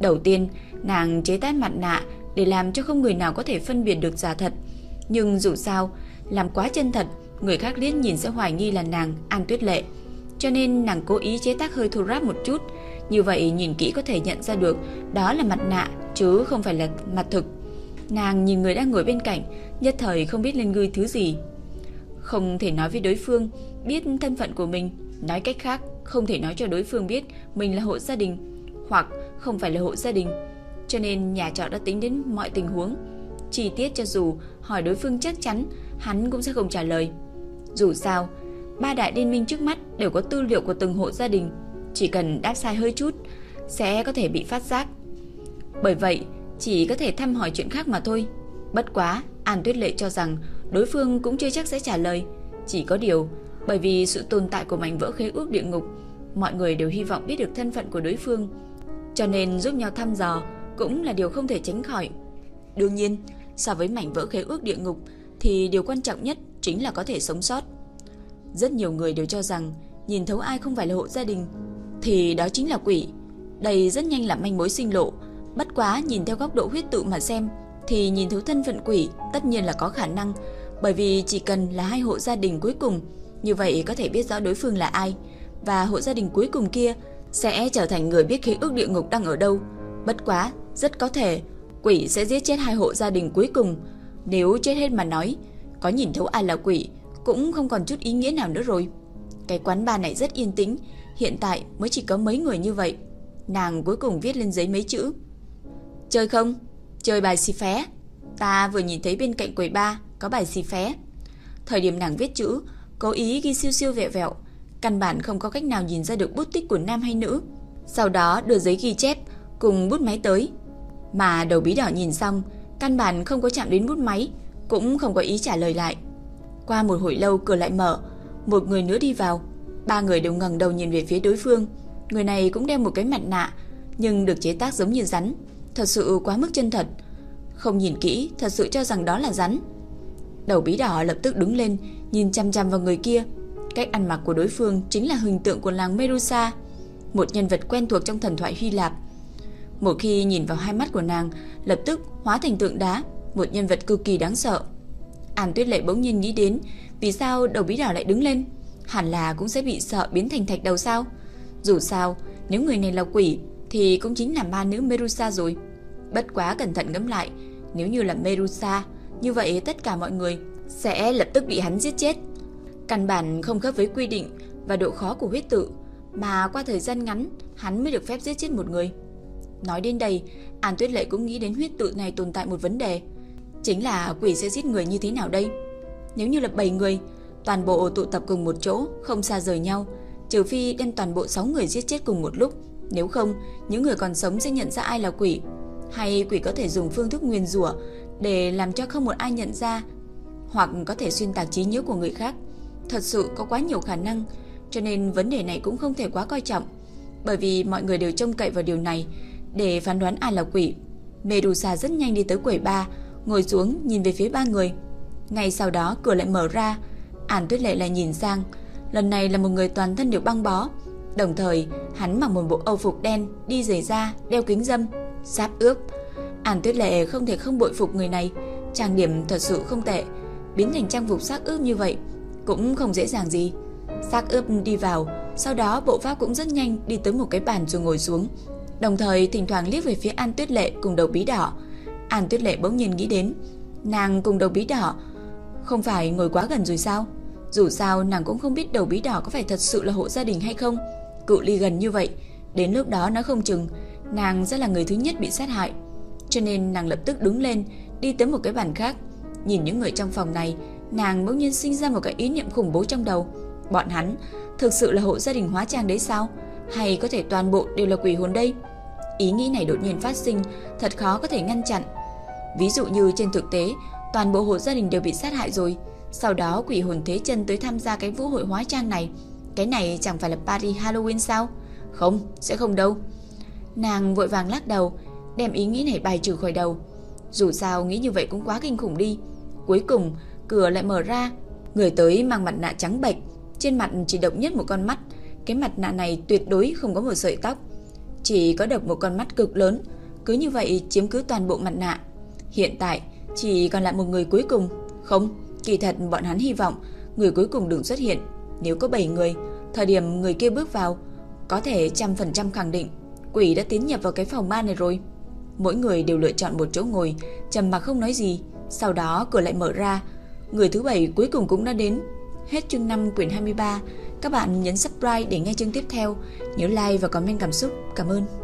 Đầu tiên, nàng chế tác mặt nạ để làm cho không người nào có thể phân biệt được giả thật. Nhưng dù sao, làm quá chân thật, người khác liếc nhìn sẽ hoài nghi là nàng An Tuyết Lệ. Cho nên nàng cố ý chế tác hơi thô ráp một chút, như vậy nhìn kỹ có thể nhận ra được đó là mặt nạ chứ không phải là mặt thực. Nàng nhìn người đang ngồi bên cạnh, nhất thời không biết lên gươi thứ gì. Không thể nói với đối phương biết thân phận của mình, nói cách khác, không thể nói cho đối phương biết mình là hộ gia đình hoặc không phải là hộ gia đình. Cho nên nhà trọ đã tính đến mọi tình huống, chi tiết cho dù hỏi đối phương chắc chắn, hắn cũng sẽ không trả lời. Dù sao, ba đại liên minh trước mắt đều có tư liệu của từng hộ gia đình, chỉ cần đáp sai hơi chút sẽ có thể bị phát giác. Bởi vậy, chỉ có thể thăm hỏi chuyện khác mà thôi. Bất quá, An Tuyết Lệ cho rằng đối phương cũng chưa chắc sẽ trả lời. Chỉ có điều, bởi vì sự tồn tại của mảnh vỡ khế ước địa ngục, mọi người đều hy vọng biết được thân phận của đối phương. Cho nên giúp nhau thăm dò cũng là điều không thể tránh khỏi. Đương nhiên, so với mảnh vỡ khế ước địa ngục thì điều quan trọng nhất chính là có thể sống sót. Rất nhiều người đều cho rằng nhìn thấu ai không phải là hộ gia đình thì đó chính là quỷ. Đây rất nhanh là manh mối sinh lộ, bất quá nhìn theo góc độ huyết tự mà xem thì nhìn thấu thân phận quỷ tất nhiên là có khả năng, bởi vì chỉ cần là hai hộ gia đình cuối cùng, như vậy có thể biết rõ đối phương là ai và hộ gia đình cuối cùng kia sẽ trở thành người biết khí ước địa ngục đang ở đâu. Bất quá, rất có thể quỷ sẽ giết chết hai hộ gia đình cuối cùng. Nếu chết hết mà nói, có nhìn thấu ai là quỷ cũng không còn chút ý nghĩa nào nữa rồi. Cái quán bar này rất yên tĩnh, hiện tại mới chỉ có mấy người như vậy. Nàng cuối cùng viết lên giấy mấy chữ. Chơi không? Chơi bài xì phé. Ta vừa nhìn thấy bên cạnh quầy ba có bài xì phé. Thời điểm nàng viết chữ, cố ý ghi siêu siêu vẹo vẹo, căn bản không có cách nào nhìn ra được bút tích của nam hay nữ. Sau đó đưa giấy ghi chép cùng bút máy tới. Mà đầu bí đỏ nhìn xong, căn bản không có chạm đến bút máy, cũng không có ý trả lời lại. Qua một hồi lâu cửa lại mở, một người nữa đi vào. Ba người đều ngẩng đầu nhìn về phía đối phương. Người này cũng đeo một cái mặt nạ, nhưng được chế tác giống như rắn, thật sự quá mức chân thật. Không nhìn kỹ, thật sự cho rằng đó là rắn. Đầu bí đỏ lập tức đứng lên, nhìn chăm chăm vào người kia. Cách ăn mặc của đối phương chính là hình tượng của làng Medusa, một nhân vật quen thuộc trong thần thoại Hy Lạp. Một khi nhìn vào hai mắt của nàng, lập tức hóa thành tượng đá, một nhân vật cực kỳ đáng sợ. An Tuyết Lệ bỗng nhiên nghĩ đến, vì sao đầu bí đỏ lại đứng lên? Hẳn là cũng sẽ bị sợ biến thành thạch đầu sao? Dù sao, nếu người này là quỷ thì cũng chính là ma nữ Medusa rồi. Bất quá cẩn thận ngẫm lại, nếu như là Medusa, như vậy tất cả mọi người sẽ lập tức bị hắn giết chết. Căn bản không khớp với quy định và độ khó của huyết tự, mà qua thời gian ngắn, hắn mới được phép giết chết một người. Nói đến đây, An Tuyết Lệ cũng nghĩ đến huyết tự này tồn tại một vấn đề, chính là quỷ sẽ giết người như thế nào đây? Nếu như là 7 người, toàn bộ tụ tập cùng một chỗ, không xa rời nhau, trừ phi đem toàn bộ 6 người giết chết cùng một lúc, nếu không, những người còn sống sẽ nhận ra ai là quỷ, hay quỷ có thể dùng phương thức nguyền rủa để làm cho không một ai nhận ra, hoặc có thể xuyên tạc trí nhớ của người khác. Thật sự có quá nhiều khả năng, cho nên vấn đề này cũng không thể quá coi trọng, bởi vì mọi người đều trông cậy vào điều này để phán đoán ai là quỷ. Medusa rất nhanh đi tới quầy ba, ngồi xuống nhìn về phía ba người. Ngay sau đó cửa lại mở ra, Ản Tuyết Lệ lại nhìn sang, lần này là một người toàn thân được băng bó, đồng thời hắn mặc một bộ âu phục đen, đi giày da, đeo kính dâm, giáp ướp. Ản Tuyết Lệ không thể không bội phục người này, trang điểm thật sự không tệ, biến thành trang phục xác ướp như vậy cũng không dễ dàng gì. Xác ướp đi vào, sau đó bộ pháp cũng rất nhanh đi tới một cái bàn rồi ngồi xuống. Đồng thời thỉnh thoảng liếc về phía An Tuyết Lệ cùng đầu bí đỏ. An Tuyết Lệ bỗng nhiên nghĩ đến, nàng cùng đầu bí đỏ không phải ngồi quá gần rồi sao? Dù sao nàng cũng không biết đầu bí đỏ có phải thật sự là hộ gia đình hay không. Cự ly gần như vậy, đến lúc đó nó không chừng nàng sẽ là người thứ nhất bị sát hại. Cho nên nàng lập tức đứng lên, đi tới một cái bàn khác. Nhìn những người trong phòng này, nàng bỗng nhiên sinh ra một cái ý niệm khủng bố trong đầu. Bọn hắn thực sự là hộ gia đình hóa trang đấy sao? Hay có thể toàn bộ đều là quỷ hồn đây? Ý nghĩ này đột nhiên phát sinh, thật khó có thể ngăn chặn. Ví dụ như trên thực tế, toàn bộ hộ gia đình đều bị sát hại rồi, sau đó quỷ hồn thế chân tới tham gia cái vũ hội hóa trang này. Cái này chẳng phải là party Halloween sao? Không, sẽ không đâu. Nàng vội vàng lắc đầu, đem ý nghĩ này bài trừ khỏi đầu. Dù sao nghĩ như vậy cũng quá kinh khủng đi. Cuối cùng, cửa lại mở ra. Người tới mang mặt nạ trắng bệch, trên mặt chỉ động nhất một con mắt. Cái mặt nạ này tuyệt đối không có một sợi tóc. Chỉ có được một con mắt cực lớn, cứ như vậy chiếm cứ toàn bộ mặt nạ. Hiện tại, chỉ còn lại một người cuối cùng. Không, kỳ thật bọn hắn hy vọng người cuối cùng đừng xuất hiện. Nếu có 7 người, thời điểm người kia bước vào, có thể trăm phần trăm khẳng định quỷ đã tiến nhập vào cái phòng ma này rồi. Mỗi người đều lựa chọn một chỗ ngồi, trầm mặc không nói gì. Sau đó cửa lại mở ra, người thứ bảy cuối cùng cũng đã đến. Hết chương 5 quyển 23. Các bạn nhấn subscribe để nghe chương tiếp theo. Nhớ like và comment cảm xúc. Cảm ơn.